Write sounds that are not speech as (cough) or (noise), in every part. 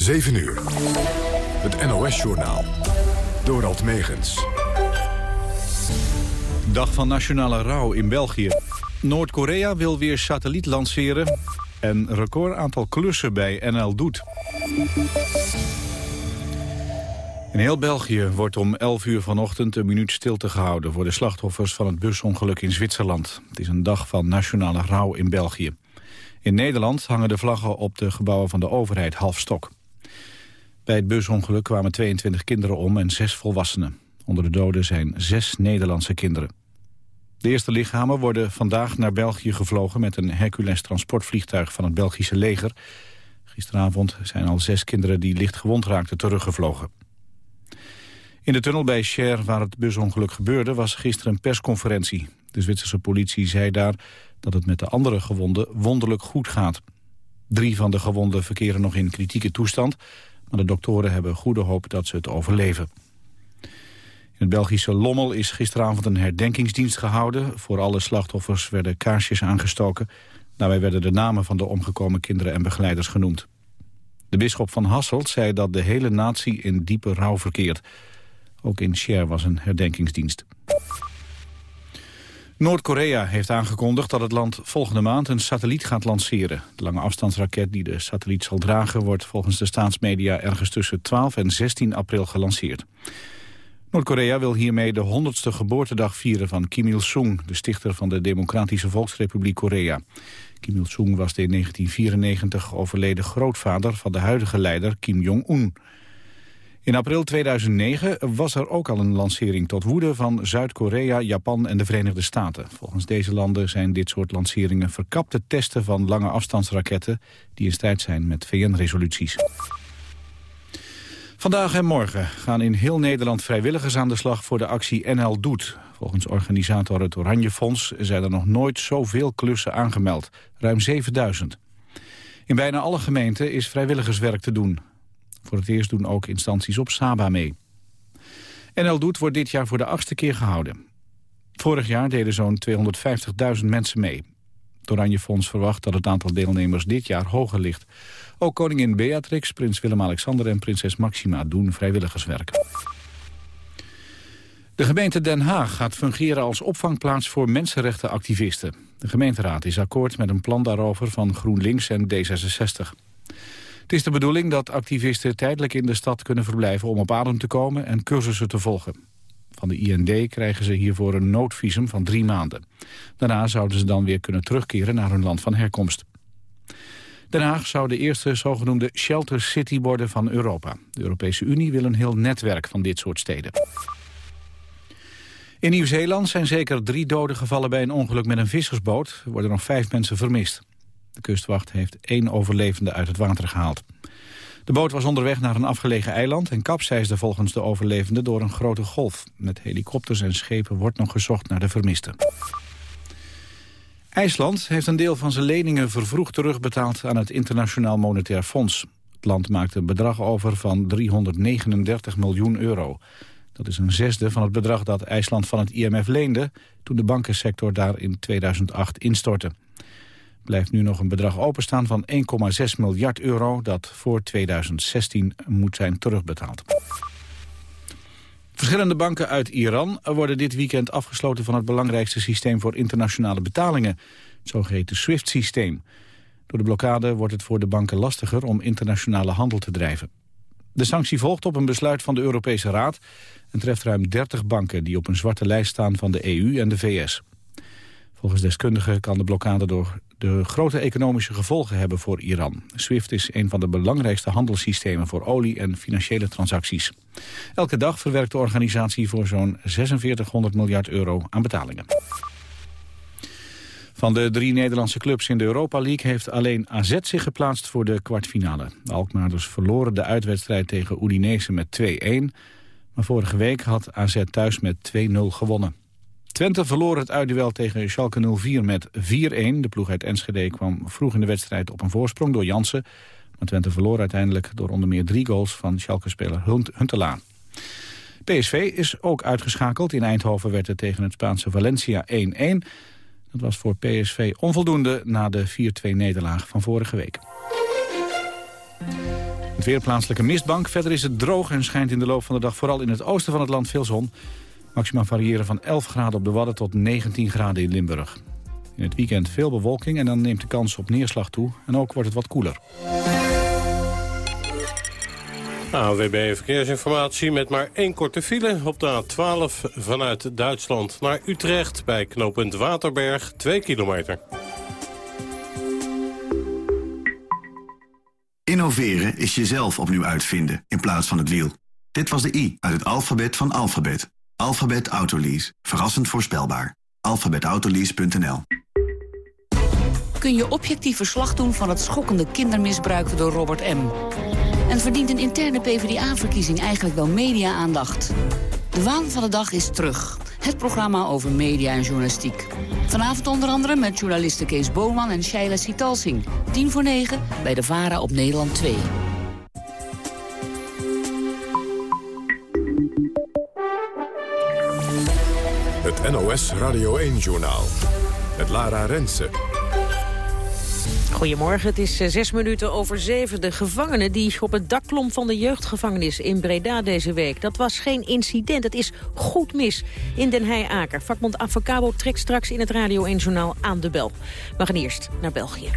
7 uur. Het NOS-journaal. Dorald Megens. Dag van nationale rouw in België. Noord-Korea wil weer satelliet lanceren. En record aantal klussen bij NL Doet. In heel België wordt om 11 uur vanochtend een minuut stilte gehouden... voor de slachtoffers van het busongeluk in Zwitserland. Het is een dag van nationale rouw in België. In Nederland hangen de vlaggen op de gebouwen van de overheid half stok. Bij het busongeluk kwamen 22 kinderen om en zes volwassenen. Onder de doden zijn zes Nederlandse kinderen. De eerste lichamen worden vandaag naar België gevlogen... met een Hercules transportvliegtuig van het Belgische leger. Gisteravond zijn al zes kinderen die licht gewond raakten teruggevlogen. In de tunnel bij Cher, waar het busongeluk gebeurde, was gisteren een persconferentie. De Zwitserse politie zei daar dat het met de andere gewonden wonderlijk goed gaat. Drie van de gewonden verkeren nog in kritieke toestand, maar de doktoren hebben goede hoop dat ze het overleven. In het Belgische Lommel is gisteravond een herdenkingsdienst gehouden. Voor alle slachtoffers werden kaarsjes aangestoken. Daarbij werden de namen van de omgekomen kinderen en begeleiders genoemd. De bisschop van Hasselt zei dat de hele natie in diepe rouw verkeert. Ook in Cher was een herdenkingsdienst. Noord-Korea heeft aangekondigd dat het land volgende maand een satelliet gaat lanceren. De lange afstandsraket die de satelliet zal dragen wordt volgens de staatsmedia ergens tussen 12 en 16 april gelanceerd. Noord-Korea wil hiermee de 100ste geboortedag vieren van Kim Il-sung, de stichter van de Democratische Volksrepubliek Korea. Kim Il-sung was de in 1994 overleden grootvader van de huidige leider Kim Jong-un. In april 2009 was er ook al een lancering tot woede van Zuid-Korea, Japan en de Verenigde Staten. Volgens deze landen zijn dit soort lanceringen verkapte testen van lange afstandsraketten die in strijd zijn met VN-resoluties. Vandaag en morgen gaan in heel Nederland vrijwilligers aan de slag voor de actie NL Doet. Volgens organisator het Oranje Fonds zijn er nog nooit zoveel klussen aangemeld, ruim 7000. In bijna alle gemeenten is vrijwilligerswerk te doen. Voor het eerst doen ook instanties op Saba mee. NL Doet wordt dit jaar voor de achtste keer gehouden. Vorig jaar deden zo'n 250.000 mensen mee. Het Oranje Fonds verwacht dat het aantal deelnemers dit jaar hoger ligt. Ook koningin Beatrix, prins Willem-Alexander en prinses Maxima doen vrijwilligerswerk. De gemeente Den Haag gaat fungeren als opvangplaats voor mensenrechtenactivisten. De gemeenteraad is akkoord met een plan daarover van GroenLinks en D66. Het is de bedoeling dat activisten tijdelijk in de stad kunnen verblijven om op adem te komen en cursussen te volgen. Van de IND krijgen ze hiervoor een noodvisum van drie maanden. Daarna zouden ze dan weer kunnen terugkeren naar hun land van herkomst. Den Haag zou de eerste zogenoemde shelter city worden van Europa. De Europese Unie wil een heel netwerk van dit soort steden. In Nieuw-Zeeland zijn zeker drie doden gevallen bij een ongeluk met een vissersboot. Er worden nog vijf mensen vermist. De kustwacht heeft één overlevende uit het water gehaald. De boot was onderweg naar een afgelegen eiland en kapseisde volgens de overlevenden door een grote golf. Met helikopters en schepen wordt nog gezocht naar de vermisten. IJsland heeft een deel van zijn leningen vervroegd terugbetaald aan het Internationaal Monetair Fonds. Het land maakte een bedrag over van 339 miljoen euro. Dat is een zesde van het bedrag dat IJsland van het IMF leende... toen de bankensector daar in 2008 instortte blijft nu nog een bedrag openstaan van 1,6 miljard euro... dat voor 2016 moet zijn terugbetaald. Verschillende banken uit Iran worden dit weekend afgesloten... van het belangrijkste systeem voor internationale betalingen, het zogeheten SWIFT-systeem. Door de blokkade wordt het voor de banken lastiger om internationale handel te drijven. De sanctie volgt op een besluit van de Europese Raad... en treft ruim 30 banken die op een zwarte lijst staan van de EU en de VS. Volgens deskundigen kan de blokkade door de grote economische gevolgen hebben voor Iran. SWIFT is een van de belangrijkste handelssystemen voor olie en financiële transacties. Elke dag verwerkt de organisatie voor zo'n 4600 miljard euro aan betalingen. Van de drie Nederlandse clubs in de Europa League heeft alleen AZ zich geplaatst voor de kwartfinale. De Alkmaarders verloren de uitwedstrijd tegen Udinese met 2-1. Maar vorige week had AZ thuis met 2-0 gewonnen. Twente verloor het uitduel tegen Schalke 04 met 4-1. De ploeg uit Enschede kwam vroeg in de wedstrijd op een voorsprong door Jansen. Maar Twente verloor uiteindelijk door onder meer drie goals van Schalke-speler Huntelaar. PSV is ook uitgeschakeld. In Eindhoven werd het tegen het Spaanse Valencia 1-1. Dat was voor PSV onvoldoende na de 4-2 nederlaag van vorige week. Het weer plaatselijke mistbank. Verder is het droog en schijnt in de loop van de dag vooral in het oosten van het land veel zon. Maxima variëren van 11 graden op de Wadden tot 19 graden in Limburg. In het weekend veel bewolking en dan neemt de kans op neerslag toe. En ook wordt het wat koeler. AWB Verkeersinformatie met maar één korte file op de A12 vanuit Duitsland naar Utrecht bij knooppunt Waterberg, 2 kilometer. Innoveren is jezelf opnieuw uitvinden in plaats van het wiel. Dit was de I uit het alfabet van alfabet. Alphabet Autolease. Verrassend voorspelbaar. alphabetautolease.nl Kun je objectief verslag doen van het schokkende kindermisbruik door Robert M. En verdient een interne PvdA-verkiezing eigenlijk wel media-aandacht? De waan van de dag is terug. Het programma over media en journalistiek. Vanavond onder andere met journalisten Kees Boman en Shaila Sitalsing. 10 voor 9 bij de VARA op Nederland 2. NOS Radio 1-journaal. Het Lara Rensen. Goedemorgen, het is eh, zes minuten over zeven. De gevangene die op het dak klom van de jeugdgevangenis in Breda deze week. Dat was geen incident, het is goed mis in Den Heijaker. Vakbond Avocabo trekt straks in het Radio 1-journaal aan de bel. We gaan eerst naar België.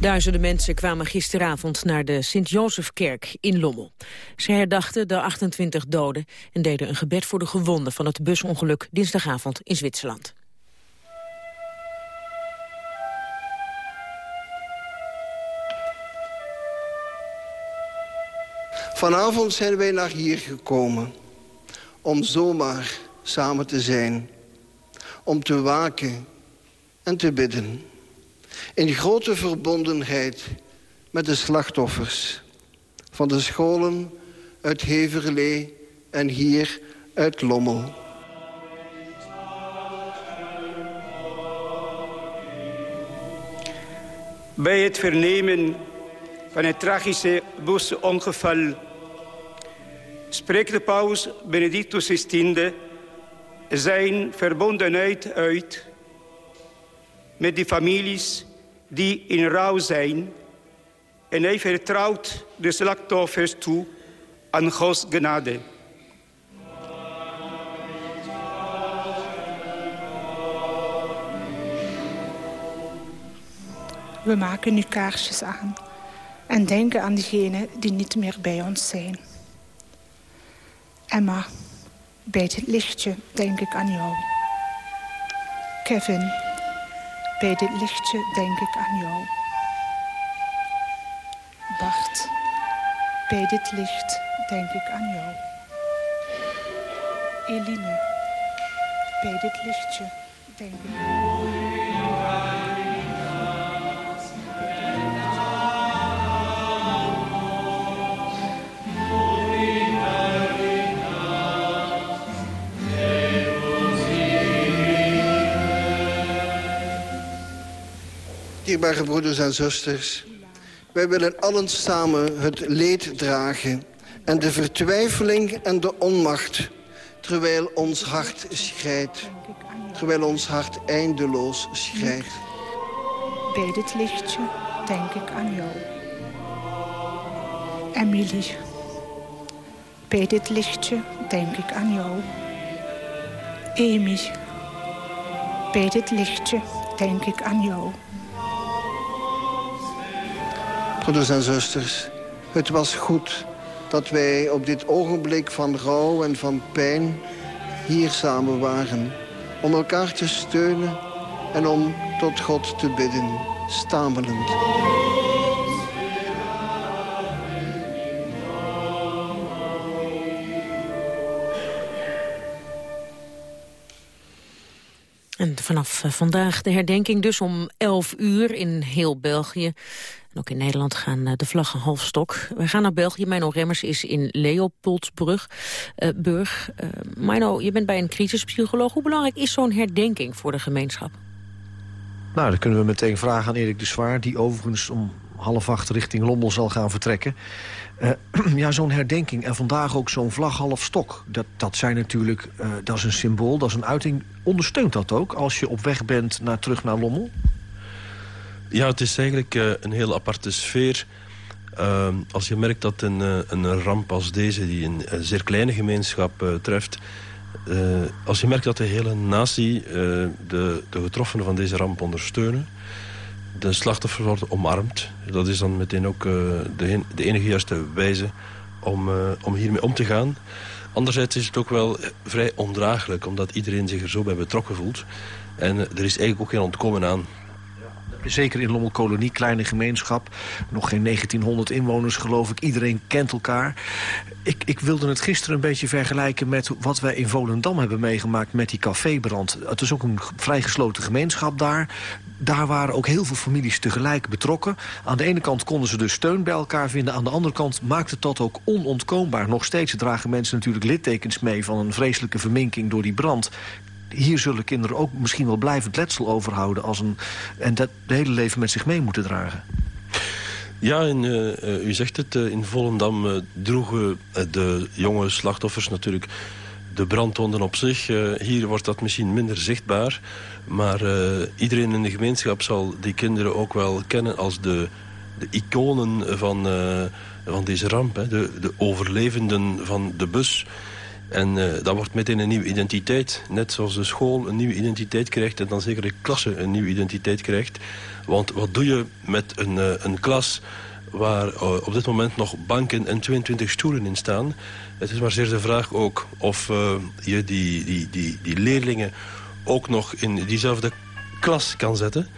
Duizenden mensen kwamen gisteravond naar de Sint-Josefkerk in Lommel. Ze herdachten de 28 doden en deden een gebed voor de gewonden van het busongeluk dinsdagavond in Zwitserland. Vanavond zijn wij naar hier gekomen om zomaar samen te zijn. Om te waken en te bidden. In grote verbondenheid met de slachtoffers. Van de scholen uit Heverlee en hier uit Lommel. Bij het vernemen van het tragische busongeval spreekt de paus Benedictus XVI zijn verbondenheid uit met de families die in rouw zijn en hij vertrouwt de slachtoffers toe aan Gods genade. We maken nu kaarsjes aan en denken aan diegenen die niet meer bij ons zijn. Emma, bij dit lichtje denk ik aan jou. Kevin, bij dit lichtje denk ik aan jou. Bart, bij dit licht denk ik aan jou. Eline, bij dit lichtje denk ik aan jou. Dierbare broeders en zusters, wij willen allen samen het leed dragen... en de vertwijfeling en de onmacht, terwijl ons hart schrijdt. Terwijl ons hart eindeloos schrijdt. Bij dit lichtje denk ik aan jou. Emily, bij dit lichtje denk ik aan jou. Amy, bij dit lichtje denk ik aan jou. Broeders en zusters, het was goed dat wij op dit ogenblik van rouw en van pijn hier samen waren. Om elkaar te steunen en om tot God te bidden, stamelend. En vanaf eh, vandaag de herdenking dus om 11 uur in heel België. En ook in Nederland gaan eh, de vlaggen half stok. We gaan naar België. Mino Remmers is in Leopoldsburg. Uh, Burg. Je bent bij een crisispsycholoog. Hoe belangrijk is zo'n herdenking voor de gemeenschap? Nou, dat kunnen we meteen vragen aan Erik de Zwaar... die overigens om half acht richting Lommel zal gaan vertrekken. Uh, (clears throat) ja, zo'n herdenking en vandaag ook zo'n vlag half stok. Dat, dat zijn natuurlijk, uh, dat is een symbool, dat is een uiting. Ondersteunt dat ook als je op weg bent naar, terug naar Lommel? Ja, het is eigenlijk een heel aparte sfeer. Als je merkt dat een, een ramp als deze, die een, zeer kleine gemeenschap treft... als je merkt dat de hele natie de, de getroffenen van deze ramp ondersteunen de slachtoffers worden omarmd. Dat is dan meteen ook uh, de, de, enige juiste wijze om, uh, om hiermee om te gaan. Anderzijds is het ook wel vrij ondraaglijk, omdat iedereen zich er zo bij betrokken voelt. En er is eigenlijk ook geen ontkomen aan. Zeker in Lommelkolonie, kleine gemeenschap. Nog geen 1900 inwoners, geloof ik. Iedereen kent elkaar. Ik, ik wilde het gisteren een beetje vergelijken met wat wij in Volendam hebben meegemaakt met die cafébrand. Het is ook een vrij gesloten gemeenschap daar. Daar waren ook heel veel families tegelijk betrokken. Aan de ene kant konden ze dus steun bij elkaar vinden. Aan de andere kant maakte dat ook onontkoombaar. Nog steeds dragen mensen natuurlijk littekens mee... van een vreselijke verminking door die brand hier zullen kinderen ook misschien wel blijvend letsel overhouden... Als een, en dat de hele leven met zich mee moeten dragen. Ja, en, uh, u zegt het, uh, in Volendam droegen de jonge slachtoffers natuurlijk de brandwonden op zich. hier wordt dat misschien minder zichtbaar. Maar iedereen in de gemeenschap zal die kinderen ook wel kennen als de, de iconen van, van deze ramp. Hè. De, de overlevenden van de bus. En uh, dat wordt meteen een nieuwe identiteit. Net zoals de school een nieuwe identiteit krijgt... en dan zeker de klasse een nieuwe identiteit krijgt. Want wat doe je met een, een klas waar uh, op dit moment nog banken en 22 stoelen in staan? Het is maar zeer de vraag ook of je die, die, die, die leerlingen ook nog in diezelfde klas kan zetten.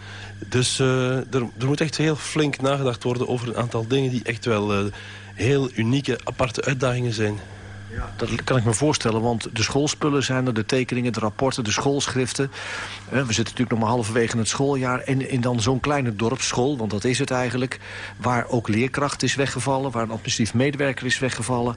Dus er, er moet echt heel flink nagedacht worden over een aantal dingen... die echt wel heel unieke, aparte uitdagingen zijn. Ja, dat kan ik me voorstellen, want de schoolspullen zijn er... de tekeningen, de rapporten, de schoolschriften. We zitten natuurlijk nog maar halverwege het schooljaar... en in dan zo'n kleine dorpsschool, want dat is het eigenlijk... waar ook leerkracht is weggevallen, waar een administratief medewerker is weggevallen.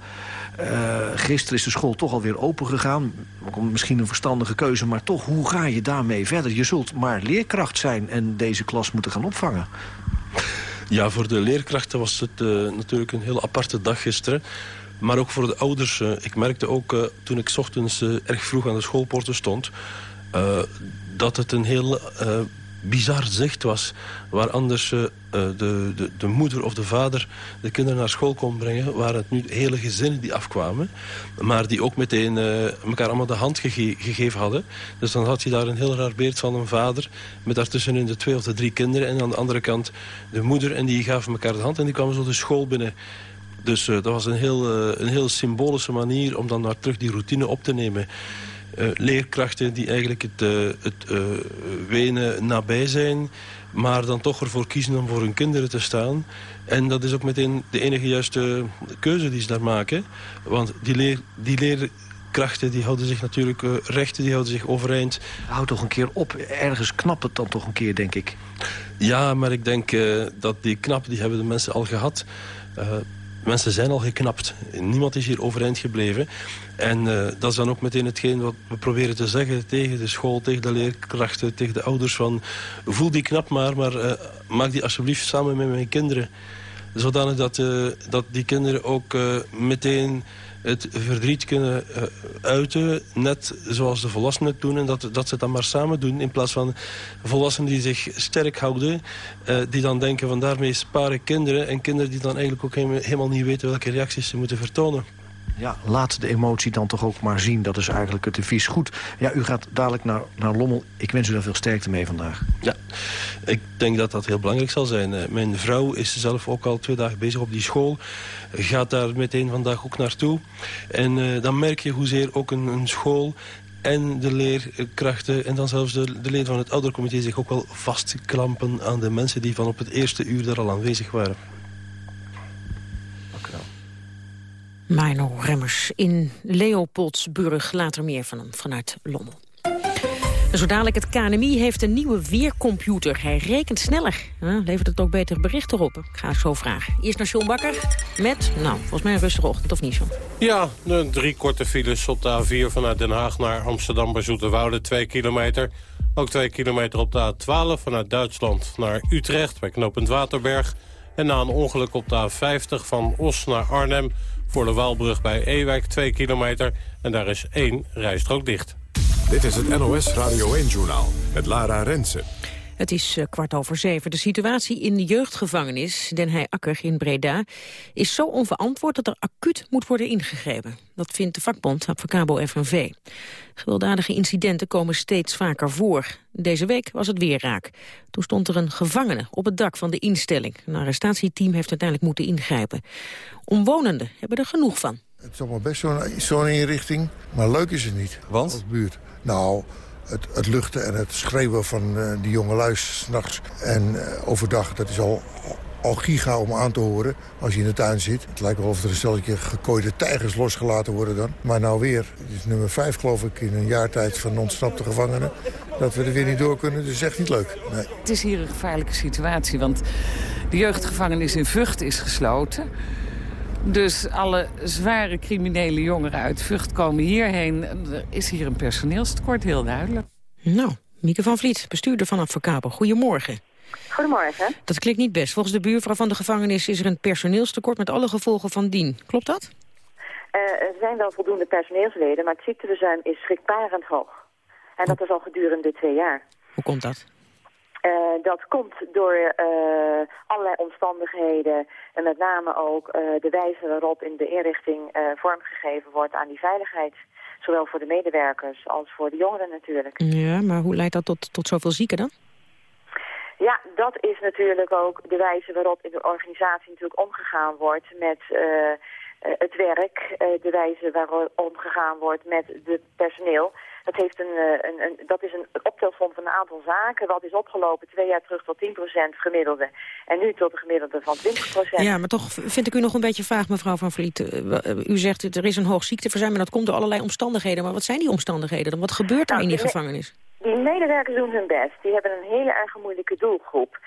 Uh, gisteren is de school toch alweer open gegaan. Misschien een verstandige keuze, maar toch, hoe ga je daarmee verder? Je zult maar leerkracht zijn en deze klas moeten gaan opvangen. Ja, voor de leerkrachten was het uh, natuurlijk een heel aparte dag gisteren... Maar ook voor de ouders. Eh, ik merkte ook uh, toen ik ochtends uh, erg vroeg aan de schoolpoorten stond... dat het een heel bizar zicht was. Waar anders de, de, de moeder of de vader de kinderen naar school kon brengen... waren het nu hele gezinnen die afkwamen. Maar die ook meteen elkaar allemaal de hand gege gegeven hadden. Dus dan had je daar een heel raar beeld van een vader... met daartussenin de twee of de drie kinderen. En aan de andere kant de moeder. En die gaven elkaar de hand en die kwamen zo de school binnen... Dus uh, dat was een heel, uh, een heel symbolische manier om dan naar terug die routine op te nemen. Uh, leerkrachten die eigenlijk het, het wenen nabij zijn... maar dan toch ervoor kiezen om voor hun kinderen te staan. En dat is ook meteen de enige juiste keuze die ze daar maken. Want die, leer, die leerkrachten die houden zich natuurlijk rechten, die houden zich overeind. Houd toch een keer op. Ergens knapt het dan toch een keer, denk ik. Ja, maar ik denk dat die knap, die hebben de mensen al gehad... Mensen zijn al geknapt. Niemand is hier overeind gebleven. En uh, dat is dan ook meteen hetgeen wat we proberen te zeggen tegen de school, tegen de leerkrachten, tegen de ouders. Van, voel die knap maar, maar uh, maak die alsjeblieft samen met mijn kinderen. Zodanig dat, uh, dat die kinderen ook meteen het verdriet kunnen uh, uiten, net zoals de volwassenen het doen. En dat, dat ze dan maar samen doen, in plaats van volwassenen die zich sterk houden. Uh, die dan denken van daarmee sparen kinderen. En kinderen die dan eigenlijk ook helemaal niet weten welke reacties ze moeten vertonen. Ja, laat de emotie dan toch ook maar zien. Dat is eigenlijk het advies. Goed, ja, u gaat dadelijk naar, naar Lommel. Ik wens u daar veel sterkte mee vandaag. Ja, ik denk dat dat heel belangrijk zal zijn. Eh, mijn vrouw is zelf ook al twee dagen bezig op die school. Gaat daar meteen vandaag ook naartoe. En uh, dan merk je hoezeer ook een, een school en de leerkrachten en dan zelfs de, de leden van het oudercomité zich ook wel vastklampen aan de mensen die van op het eerste uur daar al aanwezig waren. Mino Remmers in Leopoldsburg. Later meer van hem vanuit Lommel. zo dadelijk het KNMI heeft een nieuwe weercomputer. Hij rekent sneller. levert het ook beter bericht erop? Ik ga zo vragen. Eerst naar John Bakker met, nou, volgens mij een rustige ochtend, of niet, John? Ja, drie korte files op de A4 vanuit Den Haag naar Amsterdam bij Zoeterwoude, twee kilometer. Ook twee kilometer op de A12 vanuit Duitsland naar Utrecht bij knooppunt Waterberg. En na een ongeluk op de A50 van Os naar Arnhem voor de Waalbrug bij Ewijk 2 kilometer en daar is één rijstrook dicht. Dit is het NOS Radio 1-journaal met Lara Rensen. Het is uh, kwart over zeven. De situatie in de jeugdgevangenis Den Heij-Akker in Breda is zo onverantwoord dat er acuut moet worden ingegrepen. Dat vindt de vakbond Advocabo FNV. Gewelddadige incidenten komen steeds vaker voor. Deze week was het weer raak. Toen stond er een gevangene op het dak van de instelling. Een arrestatieteam heeft uiteindelijk moeten ingrijpen. Omwonenden hebben er genoeg van. Het is allemaal best zo'n zo inrichting, maar leuk is het niet. Want? Als buurt. Nou, het, het luchten en het schreeuwen van uh, die jonge luis s'nachts en uh, overdag... dat is al, al giga om aan te horen als je in de tuin zit. Het lijkt wel of er een stelletje gekooide tijgers losgelaten worden dan. Maar nou weer, het is nummer vijf geloof ik in een jaar tijd van ontsnapte gevangenen... dat we er weer niet door kunnen, dat is echt niet leuk. Nee. Het is hier een gevaarlijke situatie, want de jeugdgevangenis in Vught is gesloten... Dus alle zware criminele jongeren uit Vught komen hierheen. Er is hier een personeelstekort, heel duidelijk. Nou, Mieke van Vliet, bestuurder van Advocabo. Goedemorgen. Goedemorgen. Dat klinkt niet best. Volgens de buurvrouw van de gevangenis is er een personeelstekort met alle gevolgen van dien. Klopt dat? Uh, er zijn wel voldoende personeelsleden, maar het ziekteverzuim is schrikbarend hoog. En dat is al gedurende twee jaar. Hoe komt dat? Uh, dat komt door uh, allerlei omstandigheden en met name ook uh, de wijze waarop in de inrichting vormgegeven wordt aan die veiligheid. Zowel voor de medewerkers als voor de jongeren natuurlijk. Ja, maar hoe leidt dat tot, tot zoveel zieken dan? Ja, dat is natuurlijk ook de wijze waarop in de organisatie natuurlijk omgegaan wordt met het werk. de wijze waarop omgegaan wordt met het personeel. Dat, heeft een, een, een, dat is een optelsom van een aantal zaken. Wat is opgelopen twee jaar terug tot 10% gemiddelde. En nu tot een gemiddelde van 20%. Ja, maar toch vind ik u nog een beetje vaag, mevrouw Van Vliet. U zegt, er is een hoog ziekteverzuim, maar dat komt door allerlei omstandigheden. Maar wat zijn die omstandigheden dan? Wat gebeurt daar nou, in die gevangenis? Die medewerkers doen hun best. Die hebben een hele erg moeilijke doelgroep.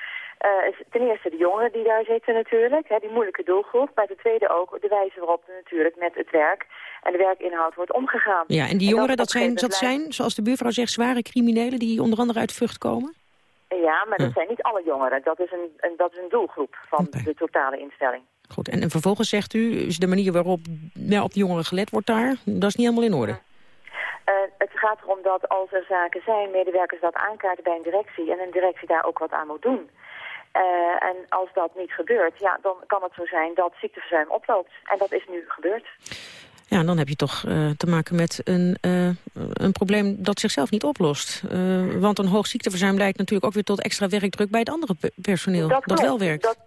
Uh, ten eerste de jongeren die daar zitten natuurlijk, hè, die moeilijke doelgroep. Maar ten tweede ook de wijze waarop er natuurlijk met het werk en de werkinhoud wordt omgegaan. Ja, en die jongeren, dat, zijn, dat zijn, zoals de buurvrouw zegt, zware criminelen die onder andere uit Vught komen? Ja, maar dat zijn niet alle jongeren. Dat is een, een dat is een doelgroep van okay. de totale instelling. Goed, en, en, vervolgens zegt u, is de manier waarop ja, op de jongeren gelet wordt daar, dat is niet helemaal in orde? Uh, het gaat erom dat als er zaken zijn, medewerkers dat aankaarten bij een directie... en een directie daar ook wat aan moet doen. Uh, en als dat niet gebeurt, ja, dan kan het zo zijn dat ziekteverzuim oploopt. En dat is nu gebeurd. Ja, dan heb je toch uh, te maken met een, uh, een probleem dat zichzelf niet oplost. Want een hoog ziekteverzuim leidt natuurlijk ook weer tot extra werkdruk bij het andere personeel. Dat, dat wel werkt. Dat,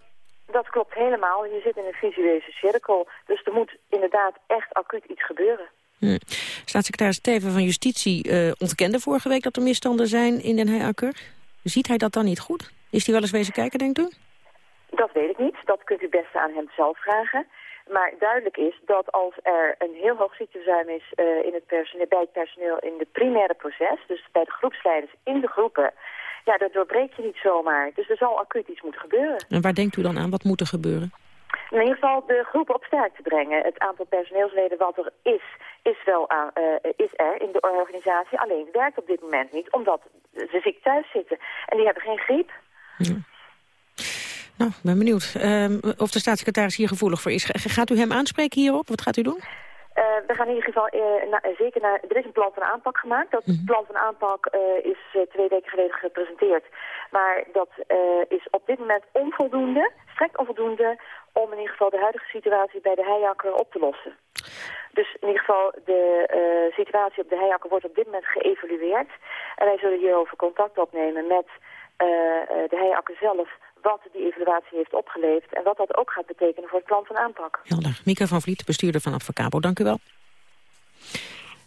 dat klopt helemaal. Je zit in een visueuze cirkel. Dus er moet inderdaad echt acuut iets gebeuren. Hm. Staatssecretaris Teven van Justitie ontkende vorige week dat er misstanden zijn in Den Heijakker. Ziet hij dat dan niet goed? Is hij wel eens wezen kijken, denkt u? Dat weet ik niet. Dat kunt u best aan hem zelf vragen. Maar duidelijk is dat als er een heel hoog ziekteverzuim is uh, in het personeel, bij het personeel in het primaire proces, dus bij de groepsleiders in de groepen, ja, dat doorbreek je niet zomaar. Dus er zal acuut iets moeten gebeuren. En waar denkt u dan aan? Wat moet er gebeuren? In ieder geval de groep op sterk te brengen. Het aantal personeelsleden wat er is, is, wel aan, uh, is er in de organisatie. Alleen werkt op dit moment niet, omdat ze ziek thuis zitten. En die hebben geen griep. Ja. Nou, ik ben benieuwd uh, of de staatssecretaris hier gevoelig voor is. Gaat u hem aanspreken hierop? Wat gaat u doen? Uh, we gaan in ieder geval uh, na, zeker naar... Er is een plan van aanpak gemaakt. Dat mm -hmm. plan van aanpak uh, is twee weken geleden gepresenteerd. Maar dat is op dit moment onvoldoende, strekt onvoldoende... om in ieder geval de huidige situatie bij de heijakker op te lossen. Dus in ieder geval de situatie op de heijakker wordt op dit moment geëvalueerd. En wij zullen hierover contact opnemen met de heijakker zelf wat die evaluatie heeft opgeleverd... en wat dat ook gaat betekenen voor het plan van aanpak. Helder. Mika van Vliet, bestuurder van Advocabo, dank u wel.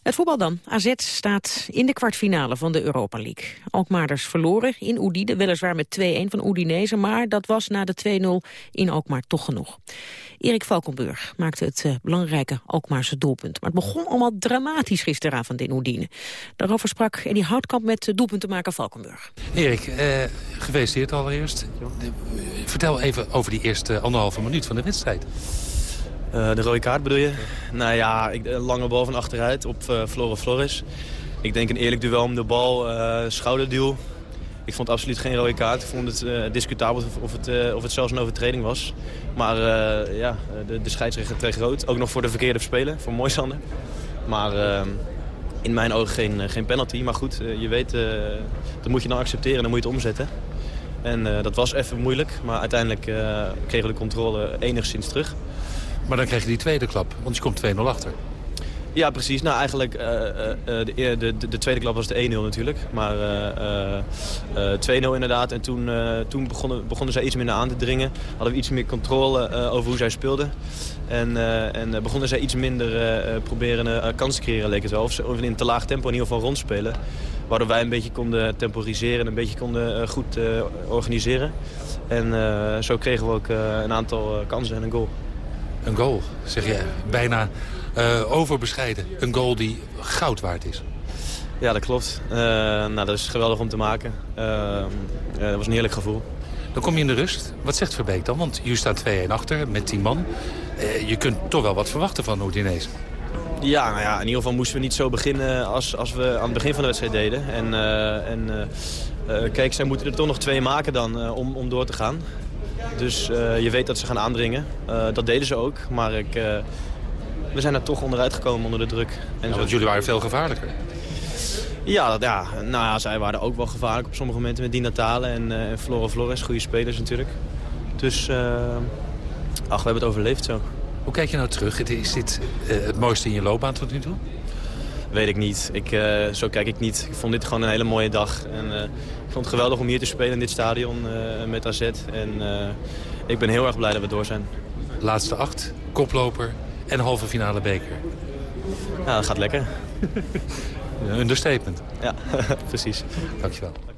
Het voetbal dan. AZ staat in de kwartfinale van de Europa League. Alkmaarders verloren in Oedide, weliswaar met 2-1 van Oedinezen... maar dat was na de 2-0 in Alkmaar toch genoeg. Erik Valkenburg maakte het uh, belangrijke Alkmaarse doelpunt. Maar het begon allemaal dramatisch gisteravond in Oedine. Daarover sprak Eddie Houtkamp met doelpuntenmaker Valkenburg. Erik, eh, gefeliciteerd allereerst. Vertel even over die eerste anderhalve minuut van de wedstrijd. Uh, de rode kaart bedoel je? Nou ja, ik, lange bal van achteruit op uh, Flora Flores. Ik denk een eerlijk duel om de bal, uh, schouderduel. Ik vond absoluut geen rode kaart. Ik vond het discutabel of het, of het zelfs een overtreding was. Maar ja, de, de scheidsrechter kreeg rood. Ook nog voor de verkeerde speler, voor Moisander. Maar in mijn ogen geen, geen penalty. Maar goed, je weet, dat moet je dan accepteren en dan moet je het omzetten. En dat was even moeilijk, maar uiteindelijk kregen we de controle enigszins terug. Maar dan kreeg je die tweede klap, want je komt 2-0 achter. Ja, precies. Nou, eigenlijk uh, de, de, de, tweede klap was de 1-0 natuurlijk. Maar uh, 2-0 inderdaad. En toen, toen begonnen, begonnen zij iets minder aan te dringen. Hadden we iets meer controle over hoe zij speelden. En, en begonnen zij iets minder proberen kansen te creëren, leek het wel. Of, of in te laag tempo in ieder geval rondspelen. Waardoor wij een beetje konden temporiseren en een beetje konden goed organiseren. En zo kregen we ook een aantal kansen en een goal. Een goal, zeg je. Bijna uh, overbescheiden. Een goal die goud waard is. Ja, dat klopt. Uh, nou, dat is geweldig om te maken. Uh, dat was een heerlijk gevoel. Dan kom je in de rust. Wat zegt Verbeek dan? Want je staat 2-1 achter met 10 man. je kunt toch wel wat verwachten van Oudinese. Ja, nou ja, in ieder geval moesten we niet zo beginnen als, als we aan het begin van de wedstrijd deden. En, en kijk, zij moeten er toch nog twee maken dan om, om door te gaan. Dus je weet dat ze gaan aandringen. dat deden ze ook. Maar ik, we zijn er toch onderuit gekomen onder de druk. En ja, want jullie waren veel gevaarlijker. Ja, ja, nou ja, zij waren ook wel gevaarlijk op sommige momenten met Di Natale en, uh, Flora Flores. Goede spelers natuurlijk. Dus, ach, we hebben het overleefd zo. Hoe kijk je nou terug? Is dit uh, het mooiste in je loopbaan tot nu toe? Weet ik niet. Ik, uh, zo kijk ik niet. Ik vond dit gewoon een hele mooie dag. En, uh, ik vond het geweldig om hier te spelen in dit stadion uh, met AZ. En ik ben heel erg blij dat we door zijn. Laatste acht, koploper, en halve finale beker. Ja, dat gaat lekker. (laughs) Een understatement. Ja, (laughs) precies. Dankjewel.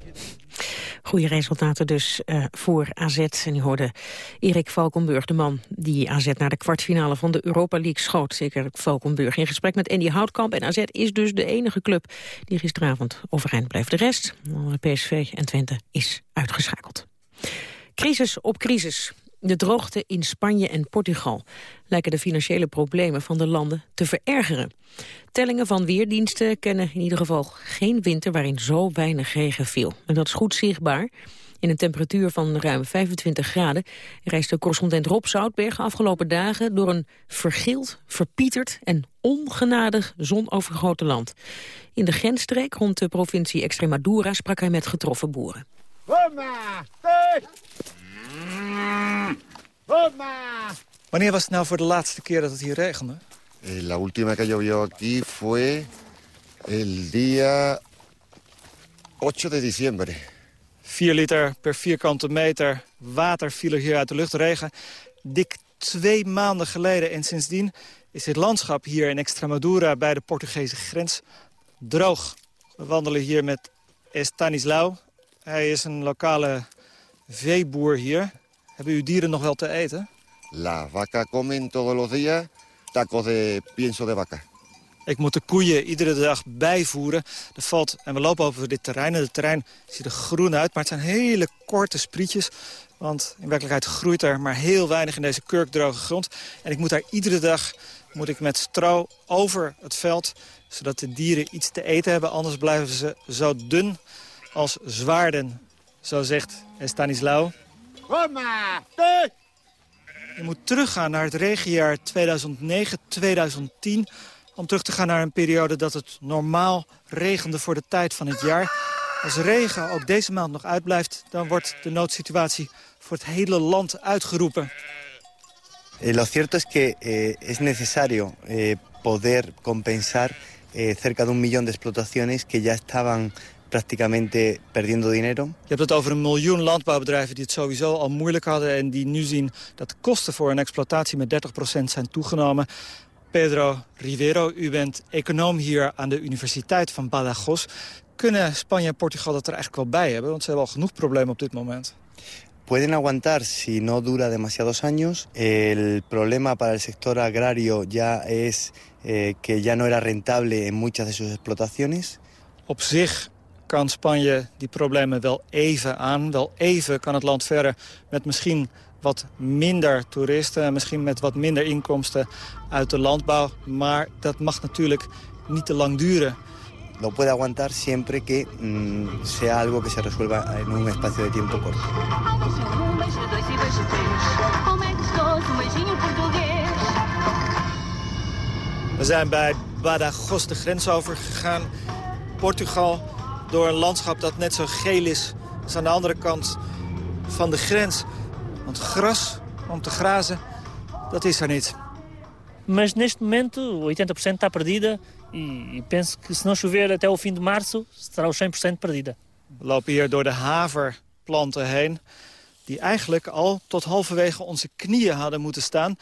Goede resultaten dus uh, voor AZ. En u hoorde Erik Valkenburg, de man die AZ naar de kwartfinale van de Europa League schoot. Zeker Valkenburg in gesprek met Andy Houtkamp. En AZ is dus de enige club die gisteravond overeind blijft. De rest, PSV en Twente, is uitgeschakeld. Crisis op crisis. De droogte in Spanje en Portugal lijken de financiële problemen van de landen te verergeren. Tellingen van weerdiensten kennen in ieder geval geen winter waarin zo weinig regen viel. En dat is goed zichtbaar. In een temperatuur van ruim 25 graden reisde correspondent Rob Zoutberg afgelopen dagen door een vergild, verpieterd en ongenadig zonovergoten land. In de grensstreek rond de provincie Extremadura sprak hij met getroffen boeren. Wanneer was het nou voor de laatste keer dat het hier regende? Eh, la última que llovió aquí fue el día 8 de diciembre. 4 liter per vierkante meter water viel er hier uit de lucht. Regen dik twee maanden geleden. En sindsdien is dit landschap hier in Extremadura bij de Portugese grens droog. We wandelen hier met Estanislau. Hij is een lokale veeboer hier. Hebben uw dieren nog wel te eten? La vaca comen todos los días tacos de pienso de vaca. Ik moet de koeien iedere dag bijvoeren. Er valt, en we lopen over dit terrein. En het terrein ziet er groen uit, maar het zijn hele korte sprietjes. Want in werkelijkheid groeit er maar heel weinig in deze kurkdroge grond. En ik moet daar iedere dag moet ik met stro over het veld... zodat de dieren iets te eten hebben. Anders blijven ze zo dun als zwaarden. Zo zegt Stanislau. Je moet teruggaan naar het regenjaar 2009-2010... om terug te gaan naar een periode dat het normaal regende voor de tijd van het jaar. Als regen ook deze maand nog uitblijft... dan wordt de noodsituatie voor het hele land uitgeroepen. Eh, lo cierto es que eh, es necesario eh, poder compensar cerca de un millón de explotaciones que ya estaban prácticamente perdiendo dinero. Je hebt het over een miljoen landbouwbedrijven die het sowieso al moeilijk hadden... en die nu zien dat de kosten voor een exploitatie met 30% zijn toegenomen. Pedro Rivero, u bent econoom hier aan de Universiteit van Badajoz. Kunnen Spanje en Portugal dat er eigenlijk wel bij hebben? Want ze hebben al genoeg problemen op dit moment. pueden aguantar si no dura demasiados años. El problema para el sector agrario ya es eh, que ya no era rentable en muchas de sus explotaciones. Op zich kan Spanje die problemen wel even aan. Wel even kan het land verder met misschien wat minder toeristen... en misschien met wat minder inkomsten uit de landbouw. Maar dat mag natuurlijk niet te lang duren. Lo puede aguantar siempre que mm, sea algo que se resuelva en un espacio de tiempo corto. We zijn bij Badajoz de grens overgegaan. Portugal door een landschap dat net zo geel is als aan de andere kant van de grens. Want gras om te grazen, dat is er niet. Mas neste momento 80% está perdida e, e penso que se não chover até o fim de março estará os 100% perdida. We lopen hier door de haverplanten heen die eigenlijk al tot halverwege onze knieën hadden moeten staan.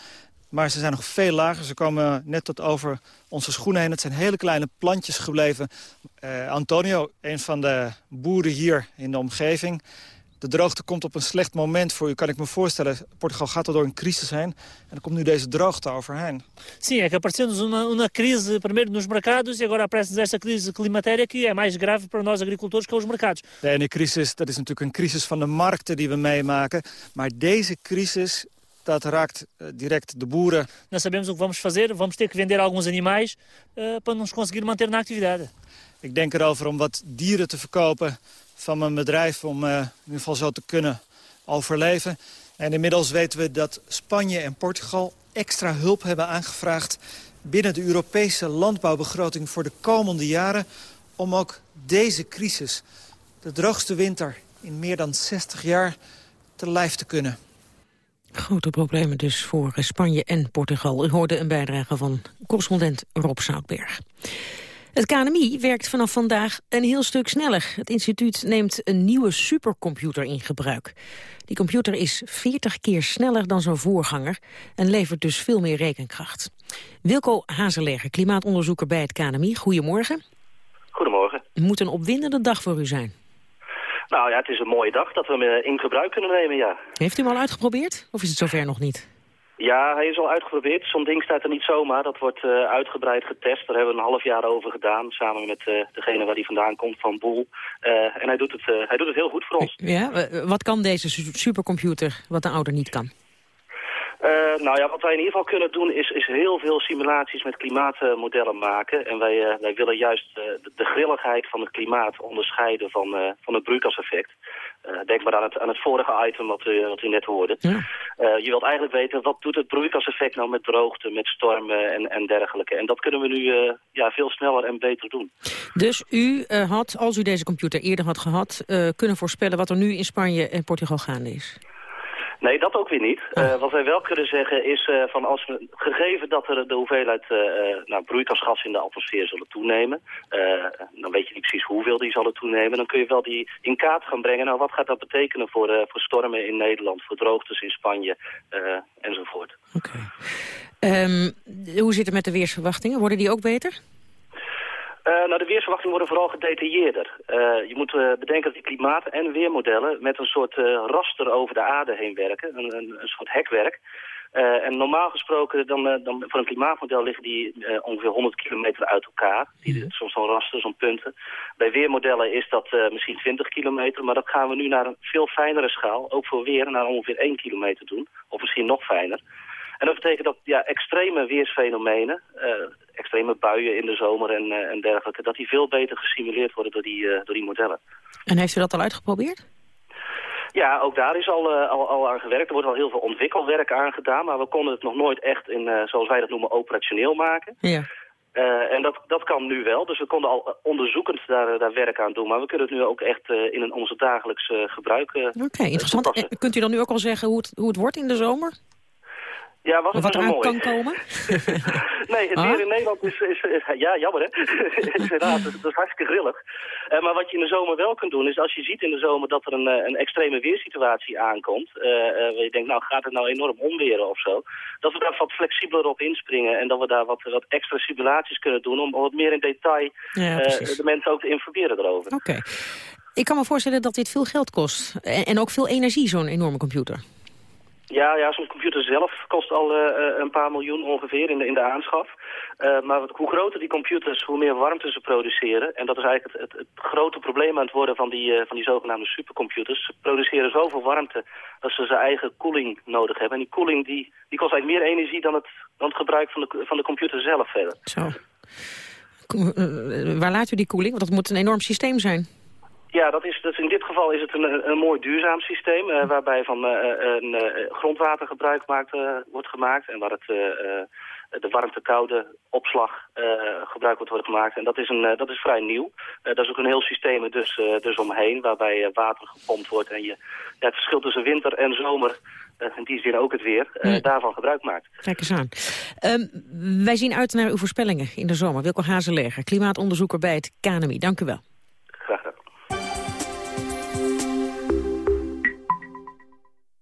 Maar ze zijn nog veel lager. Ze komen net tot over onze schoenen heen. Het zijn hele kleine plantjes gebleven. Uh, Antonio, een van de boeren hier in de omgeving... De droogte komt op een slecht moment voor u, kan ik me voorstellen. Portugal gaat er door een crisis heen en er komt nu deze droogte overheen. Sim, é que apareceu-nos uma, uma crise primeiro nos mercados e agora aparece-nos esta crise climatéria que é mais grave para nós agricultores que os mercados. De ene crisis, dat is natuurlijk een crisis van de markten die we meemaken. Maar deze crisis dat raakt uh, direct de boeren. Nós sabemos o que vamos fazer, vamos ter que vender alguns animais uh, para nos conseguir manter na atividade. Ik denk erover om wat dieren te verkopen van mijn bedrijf om uh, in ieder geval zo te kunnen overleven. En inmiddels weten we dat Spanje en Portugal extra hulp hebben aangevraagd binnen de Europese landbouwbegroting voor de komende jaren om ook deze crisis, de droogste winter in meer dan 60 jaar, te lijf te kunnen. Grote problemen dus voor Spanje en Portugal. U hoorde een bijdrage van correspondent Rob Zoutberg. Het KNMI werkt vanaf vandaag een heel stuk sneller. Het instituut neemt een nieuwe supercomputer in gebruik. Die computer is 40 keer sneller dan zijn voorganger... en levert dus veel meer rekenkracht. Wilco Hazelegger, klimaatonderzoeker bij het KNMI. Goedemorgen. Goedemorgen. Het moet een opwindende dag voor u zijn. Nou ja, het is een mooie dag dat we hem in gebruik kunnen nemen, ja. Heeft u hem al uitgeprobeerd? Of is het zover nog niet? Ja, hij is al uitgeprobeerd. Zo'n ding staat er niet zomaar. Dat wordt uh, uitgebreid getest. Daar hebben we een half jaar over gedaan. Samen met uh, degene waar hij vandaan komt, Van Boel. Uh, en hij doet, het, hij doet het heel goed voor ons. Ja, wat kan deze supercomputer wat de ouder niet kan? Uh, nou ja, wat wij in ieder geval kunnen doen is, is heel veel simulaties met klimaatmodellen maken. En wij, uh, wij willen juist de, de, grilligheid van het klimaat onderscheiden van, van het broeikaseffect. denk maar aan het, aan het vorige item wat u, wat u net hoorde. Ja. je wilt eigenlijk weten, wat doet het broeikaseffect nou met droogte, met stormen en, en dergelijke. En dat kunnen we nu ja, veel sneller en beter doen. Dus u had, als u deze computer eerder had gehad, kunnen voorspellen wat er nu in Spanje en Portugal gaande is? Nee, dat ook weer niet. Uh, wat wij wel kunnen zeggen is uh, van als we, gegeven dat er de hoeveelheid uh, nou, broeikasgas in de atmosfeer zullen toenemen, dan weet je niet precies hoeveel die zullen toenemen, dan kun je wel die in kaart gaan brengen. Nou, wat gaat dat betekenen voor, voor stormen in Nederland, voor droogtes in Spanje enzovoort. Oké. Okay. Um, hoe zit het met de weersverwachtingen? Worden die ook beter? Uh, nou, de weersverwachtingen worden vooral gedetailleerder. Uh, je moet uh, bedenken dat die klimaat- en weermodellen met een soort raster over de aarde heen werken. Een, een, een soort hekwerk. en normaal gesproken, dan, dan, voor een klimaatmodel liggen die ongeveer 100 kilometer uit elkaar. Die, soms zo'n raster, zo'n punten. Bij weermodellen is dat misschien 20 kilometer, maar dat gaan we nu naar een veel fijnere schaal. Ook voor weer naar ongeveer 1 kilometer doen. Of misschien nog fijner. En dat betekent dat ja, extreme weersfenomenen, uh, extreme buien in de zomer en, uh, en dergelijke, dat die veel beter gesimuleerd worden door die, uh, door die modellen. En heeft u dat al uitgeprobeerd? Ja, ook daar is al, al, al aan gewerkt. Er wordt al heel veel ontwikkelwerk aan gedaan, maar we konden het nog nooit echt in, zoals wij dat noemen, operationeel maken. Ja. Uh, en dat, dat kan nu wel. Dus we konden al onderzoekend daar, daar werk aan doen. Maar we kunnen het nu ook echt in een, onze dagelijks gebruik Oké, okay, interessant. En kunt u dan nu ook al zeggen hoe het, hoe het wordt in de zomer? Ja, was het wat er aan kan komen? (laughs) nee, het weer ah? in Nederland is, is, is, Ja, jammer hè. Inderdaad, dat, dat is hartstikke grillig. Uh, maar wat je in de zomer wel kunt doen, is als je ziet in de zomer dat er een, een extreme weersituatie aankomt. Uh, uh, waar je denkt, nou gaat het nou enorm onweren of zo. Dat we daar wat flexibeler op inspringen. En dat we daar wat, wat extra simulaties kunnen doen om wat meer in detail ja, de mensen ook te informeren erover. Oké. Okay. Ik kan me voorstellen dat dit veel geld kost. En, en ook veel energie, zo'n enorme computer. Ja, ja zo'n computer zelf kost al uh, een paar miljoen ongeveer in de, in de aanschaf. Uh, maar hoe groter die computers, hoe meer warmte ze produceren. En dat is eigenlijk het, het, grote probleem aan het worden van die, van die zogenaamde supercomputers. Ze produceren zoveel warmte dat ze zijn eigen koeling nodig hebben. En die koeling die, die kost eigenlijk meer energie dan het, dan het gebruik van de, van de computer zelf verder. Zo. Waar laat u die koeling? Want dat moet een enorm systeem zijn. Ja, dat is, dat in dit geval is het een, een mooi duurzaam systeem... Uh, waarbij van uh, een uh, grondwater gebruik maakt, wordt gemaakt... en waar het, de warmte-koude opslag gebruik wordt worden gemaakt. En dat is, een, dat is vrij nieuw. dat is ook een heel systeem dus, dus omheen... waarbij water gepompt wordt en je ja, het verschil tussen winter en zomer... in die zin ook het weer, daarvan gebruik maakt. Kijk eens aan. Um, wij zien uit naar uw voorspellingen in de zomer. Wilco Hazelerger, klimaatonderzoeker bij het KNMI. Dank u wel.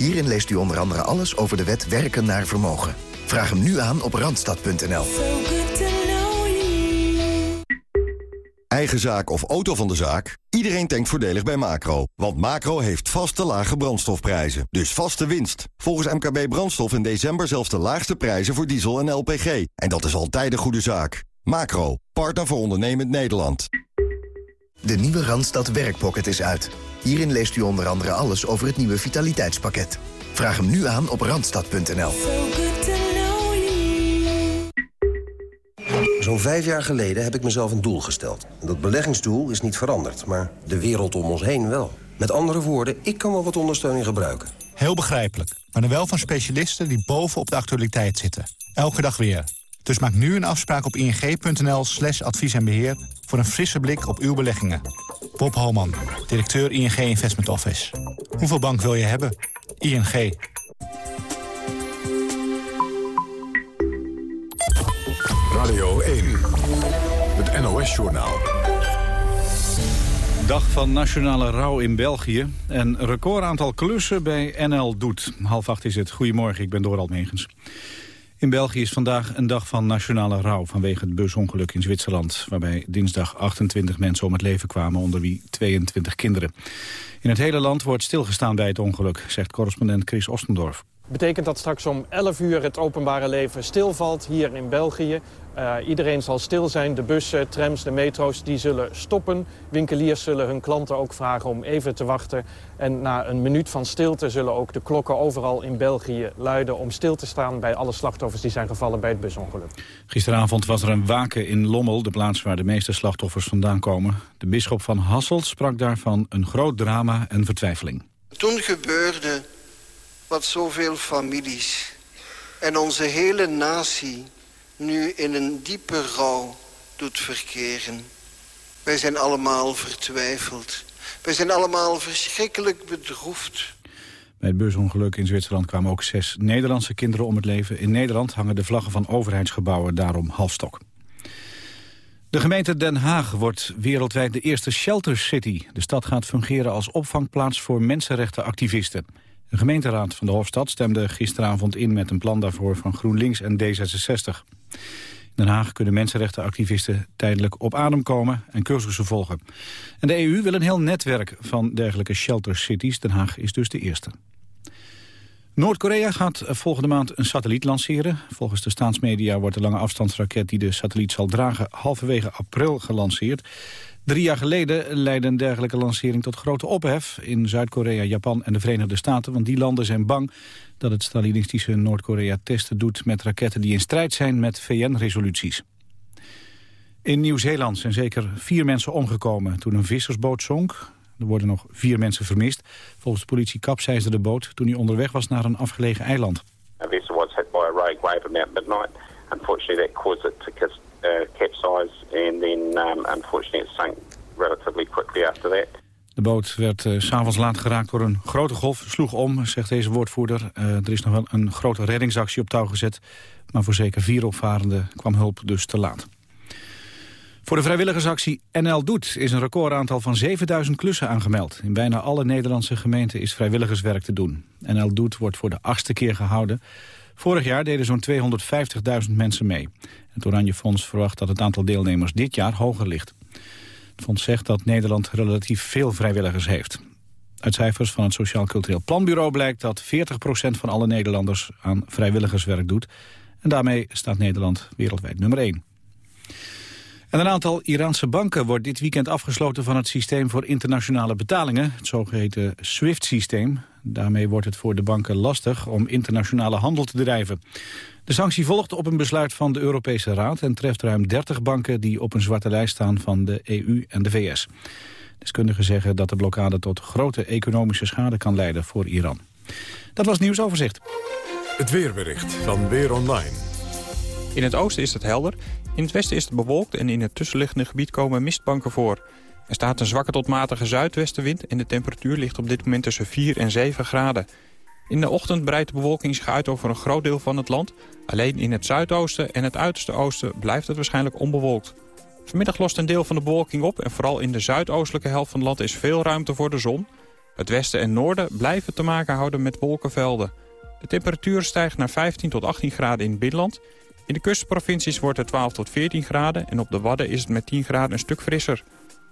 Hierin leest u onder andere alles over de wet werken naar vermogen. Vraag hem nu aan op randstad.nl. Eigen zaak of auto van de zaak? Iedereen denkt voordelig bij Macro. Want Macro heeft vaste lage brandstofprijzen. Dus vaste winst. Volgens MKB Brandstof in december zelfs de laagste prijzen voor diesel en LPG. En dat is altijd een goede zaak. Macro, partner voor ondernemend Nederland. De nieuwe Randstad Werkpocket is uit. Hierin leest u onder andere alles over het nieuwe vitaliteitspakket. Vraag hem nu aan op randstad.nl. Zo'n vijf jaar geleden heb ik mezelf een doel gesteld. Dat beleggingsdoel is niet veranderd, maar de wereld om ons heen wel. Met andere woorden, ik kan wel wat ondersteuning gebruiken. Heel begrijpelijk, maar dan wel van specialisten die bovenop de actualiteit zitten. Elke dag weer. Dus maak nu een afspraak op ing.nl slash advies en beheer... voor een frisse blik op uw beleggingen. Bob Holman, directeur ING Investment Office. Hoeveel bank wil je hebben? ING. Radio 1, het NOS-journaal. Dag van nationale rouw in België. En recordaantal klussen bij NL Doet. Half acht is het. Goedemorgen, ik ben Dorald Megens. In België is vandaag een dag van nationale rouw vanwege het busongeluk in Zwitserland, waarbij dinsdag 28 mensen om het leven kwamen, onder wie 22 kinderen. In het hele land wordt stilgestaan bij het ongeluk, zegt correspondent Chris Ostendorf betekent dat straks om 11 uur het openbare leven stilvalt hier in België. Uh, iedereen zal stil zijn. De bussen, trams, de metro's die zullen stoppen. Winkeliers zullen hun klanten ook vragen om even te wachten. En na een minuut van stilte zullen ook de klokken overal in België luiden... om stil te staan bij alle slachtoffers die zijn gevallen bij het busongeluk. Gisteravond was er een waken in Lommel, de plaats waar de meeste slachtoffers vandaan komen. De bisschop van Hasselt sprak daarvan een groot drama en vertwijfeling. Toen gebeurde wat zoveel families en onze hele natie nu in een diepe rouw doet verkeren. Wij zijn allemaal vertwijfeld. Wij zijn allemaal verschrikkelijk bedroefd. Bij het busongeluk in Zwitserland kwamen ook zes Nederlandse kinderen om het leven. In Nederland hangen de vlaggen van overheidsgebouwen daarom halfstok. De gemeente Den Haag wordt wereldwijd de eerste shelter city. De stad gaat fungeren als opvangplaats voor mensenrechtenactivisten. De gemeenteraad van de Hofstad stemde gisteravond in met een plan daarvoor van GroenLinks en D66. In Den Haag kunnen mensenrechtenactivisten tijdelijk op adem komen en cursussen volgen. En de EU wil een heel netwerk van dergelijke shelter cities. Den Haag is dus de eerste. Noord-Korea gaat volgende maand een satelliet lanceren. Volgens de staatsmedia wordt de lange afstandsraket die de satelliet zal dragen halverwege april gelanceerd. Drie jaar geleden leidde een dergelijke lancering tot grote ophef in Zuid-Korea, Japan en de Verenigde Staten. Want die landen zijn bang dat het Stalinistische Noord-Korea testen doet met raketten die in strijd zijn met VN-resoluties. In Nieuw-Zeeland zijn zeker vier mensen omgekomen toen een vissersboot zonk. Er worden nog vier mensen vermist. Volgens de politie kapseisde de boot toen hij onderweg was naar een afgelegen eiland. A was hit by a rogue wave about midnight. Unfortunately that caused it to capsize and then um, unfortunately sank relatively quickly after that. De boot werd uh, s'avonds laat geraakt door een grote golf, sloeg om, zegt deze woordvoerder. Uh, er is nog wel een grote reddingsactie op touw gezet, maar voor zeker vier opvarenden kwam hulp dus te laat. Voor de vrijwilligersactie NL Doet is een recordaantal van 7000 klussen aangemeld. In bijna alle Nederlandse gemeenten is vrijwilligerswerk te doen. NL Doet wordt voor de achtste keer gehouden. Vorig jaar deden zo'n 250.000 mensen mee. Het Oranje Fonds verwacht dat het aantal deelnemers dit jaar hoger ligt. Het fonds zegt dat Nederland relatief veel vrijwilligers heeft. Uit cijfers van het Sociaal Cultureel Planbureau blijkt dat 40% van alle Nederlanders aan vrijwilligerswerk doet. En daarmee staat Nederland wereldwijd nummer 1. En een aantal Iraanse banken wordt dit weekend afgesloten van het systeem voor internationale betalingen, het zogeheten SWIFT-systeem. Daarmee wordt het voor de banken lastig om internationale handel te drijven. De sanctie volgt op een besluit van de Europese Raad en treft ruim 30 banken die op een zwarte lijst staan van de EU en de VS. Deskundigen zeggen dat de blokkade tot grote economische schade kan leiden voor Iran. Dat was het nieuwsoverzicht. Het weerbericht van Weer Online. In het oosten is het helder, in het westen is het bewolkt en in het tussenliggende gebied komen mistbanken voor. Er staat een zwakke tot matige zuidwestenwind en de temperatuur ligt op dit moment tussen 4 en 7 graden. In de ochtend breidt de bewolking zich uit over een groot deel van het land. Alleen in het zuidoosten en het uiterste oosten blijft het waarschijnlijk onbewolkt. Vanmiddag lost een deel van de bewolking op en vooral in de zuidoostelijke helft van het land is veel ruimte voor de zon. Het westen en noorden blijven te maken houden met wolkenvelden. De temperatuur stijgt naar 15 tot 18 graden in het binnenland. In de kustprovincies wordt het 12 tot 14 graden en op de Wadden is het met 10 graden een stuk frisser.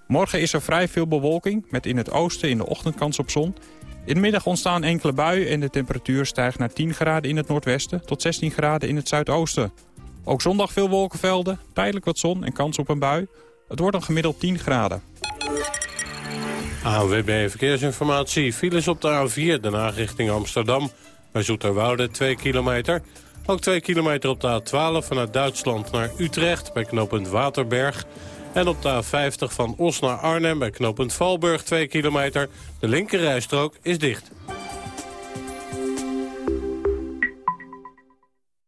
Morgen is er vrij veel bewolking, met in het oosten in de ochtend kans op zon. In de middag ontstaan enkele buien en de temperatuur stijgt naar 10 graden in het noordwesten tot 16 graden in het zuidoosten. Ook zondag veel wolkenvelden, tijdelijk wat zon en kans op een bui. Het wordt dan gemiddeld 10 graden. ANWB Verkeersinformatie. Files op de A4, daarna richting Amsterdam. Bij Zoeterwoude 2 kilometer. Ook 2 kilometer op de A12 vanuit Duitsland naar Utrecht bij knooppunt Waterberg. En op de A50 van Os naar Arnhem bij knooppunt Valburg 2 kilometer. De linkerrijstrook is dicht.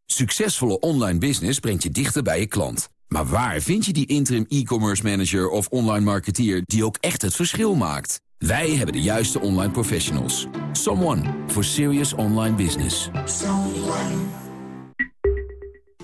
Succesvolle online business brengt je dichter bij je klant. Maar waar vind je die interim e-commerce manager of online marketeer die ook echt het verschil maakt? Wij hebben de juiste online professionals. Someone for serious online business.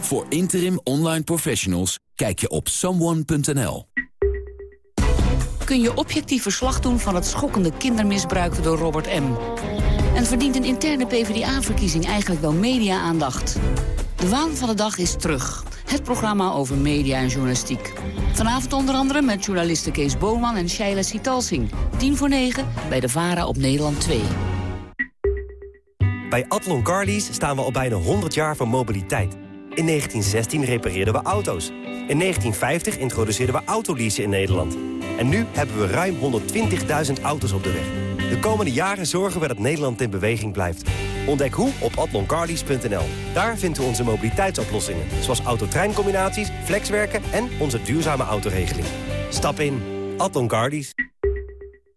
Voor interim online professionals kijk je op someone.nl. Kun je objectief verslag doen van het schokkende kindermisbruik door Robert M. En verdient een interne PvdA-verkiezing eigenlijk wel media-aandacht? De waan van de dag is terug. Het programma over media en journalistiek. Vanavond onder andere met journalisten Kees Boonman en Shaila Sitalsing. 10 voor 9 bij de VARA op Nederland 2. Bij Atlon Carlies staan we al bijna 100 jaar van mobiliteit. In 1916 repareerden we auto's. In 1950 introduceerden we autoleasen in Nederland. En nu hebben we ruim 120.000 auto's op de weg. De komende jaren zorgen we dat Nederland in beweging blijft. Ontdek hoe op atloncarlies.nl. Daar vinden we onze mobiliteitsoplossingen. Zoals autotreincombinaties, flexwerken en onze duurzame autoregeling. Stap in. Atlon Carlies.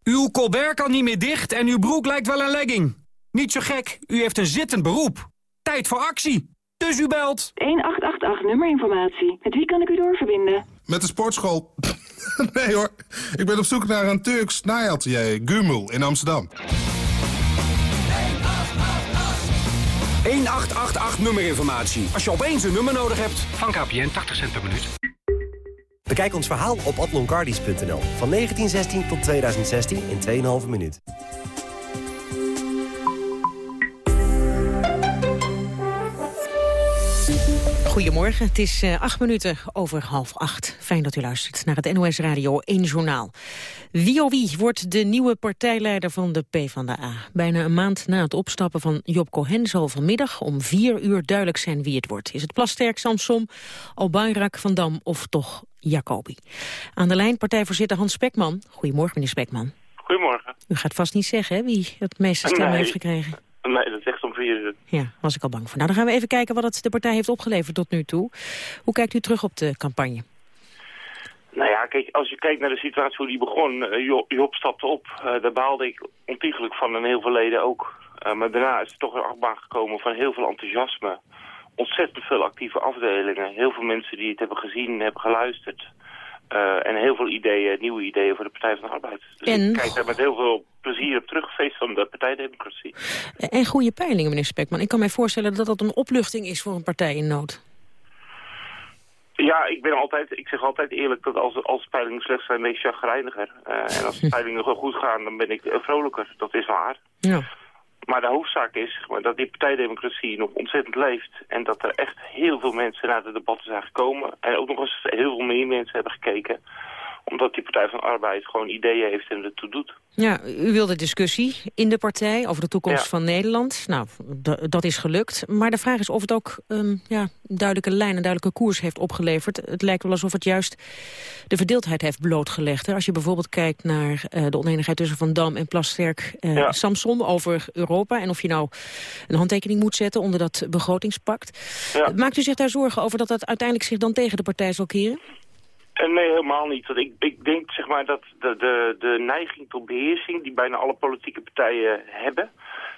Uw colbert kan niet meer dicht en uw broek lijkt wel een legging. Niet zo gek, u heeft een zittend beroep. Tijd voor actie. Dus u belt. 1888 nummerinformatie. Met wie kan ik u doorverbinden? Met de sportschool. (laughs) nee hoor, ik ben op zoek naar een Turks naaiatelier, Gumul, in Amsterdam. 1888 nummerinformatie. Als je opeens een nummer nodig hebt. Van KPN 80 cent per minuut. Bekijk ons verhaal op atloncardies.nl. Van 1916 tot 2016 in 2,5 minuut. Goedemorgen, het is uh, acht minuten over half acht. Fijn dat u luistert naar het NOS Radio 1 Journaal. Wie of wie wordt de nieuwe partijleider van de PvdA? Bijna een maand na het opstappen van Job Cohen zal vanmiddag om vier uur duidelijk zijn wie het wordt. Is het Plasterk, Samsom, Albayrak, Van Dam of toch Jacobi? Aan de lijn partijvoorzitter Hans Spekman. Goedemorgen, meneer Spekman. Goedemorgen. U gaat vast niet zeggen hè, wie het meeste stemmen Nee. heeft gekregen. Nee, dat is Ja, was ik al bang voor. Nou, dan gaan we even kijken wat het de partij heeft opgeleverd tot nu toe. Hoe kijkt u terug op de campagne? Nou ja, kijk, als je kijkt naar de situatie hoe die begon, eh, Job, stapte op. Eh, daar baalde ik ontiegelijk van en heel veel leden ook. Eh, maar daarna is er toch een achtbaan gekomen van heel veel enthousiasme. Ontzettend veel actieve afdelingen. Heel veel mensen die het hebben gezien, hebben geluisterd. Eh, en heel veel ideeën, nieuwe ideeën voor de Partij van de Arbeid. Dus En- ik kijk daar met heel veel plezier op terug, feest van de Partijdemocratie. En goede peilingen, meneer Spekman. Ik kan mij voorstellen dat dat een opluchting is voor een partij in nood. Ja, ik ben altijd, ik zeg altijd eerlijk dat als, als peilingen slecht zijn, ben ik chagrijniger. Eh, en als de (laughs) peilingen gewoon goed gaan, dan ben ik eh, vrolijker. Dat is waar. Ja. Maar de hoofdzaak is dat die partijdemocratie nog ontzettend leeft. En dat er echt heel veel mensen naar de debatten zijn gekomen. En ook nog eens heel veel meer mensen hebben gekeken. Omdat die Partij van de Arbeid gewoon ideeën heeft en ertoe doet. Ja, u wilde discussie in de partij over de toekomst Ja. van Nederland. Nou, dat is gelukt. Maar de vraag is of het ook ehm, ja, een duidelijke lijn, een duidelijke koers heeft opgeleverd. Het lijkt wel alsof het juist de verdeeldheid heeft blootgelegd. Hè. Als je bijvoorbeeld kijkt naar eh, de oneenigheid tussen Van Dam en Plasterk Ja. Samson over Europa. En of je nou een handtekening moet zetten onder dat begrotingspact. Ja. Maakt u zich daar zorgen over dat dat uiteindelijk zich dan tegen de partij zal keren? En nee, helemaal niet. Want ik, ik denk zeg maar, dat de, de, de neiging tot beheersing die bijna alle politieke partijen hebben,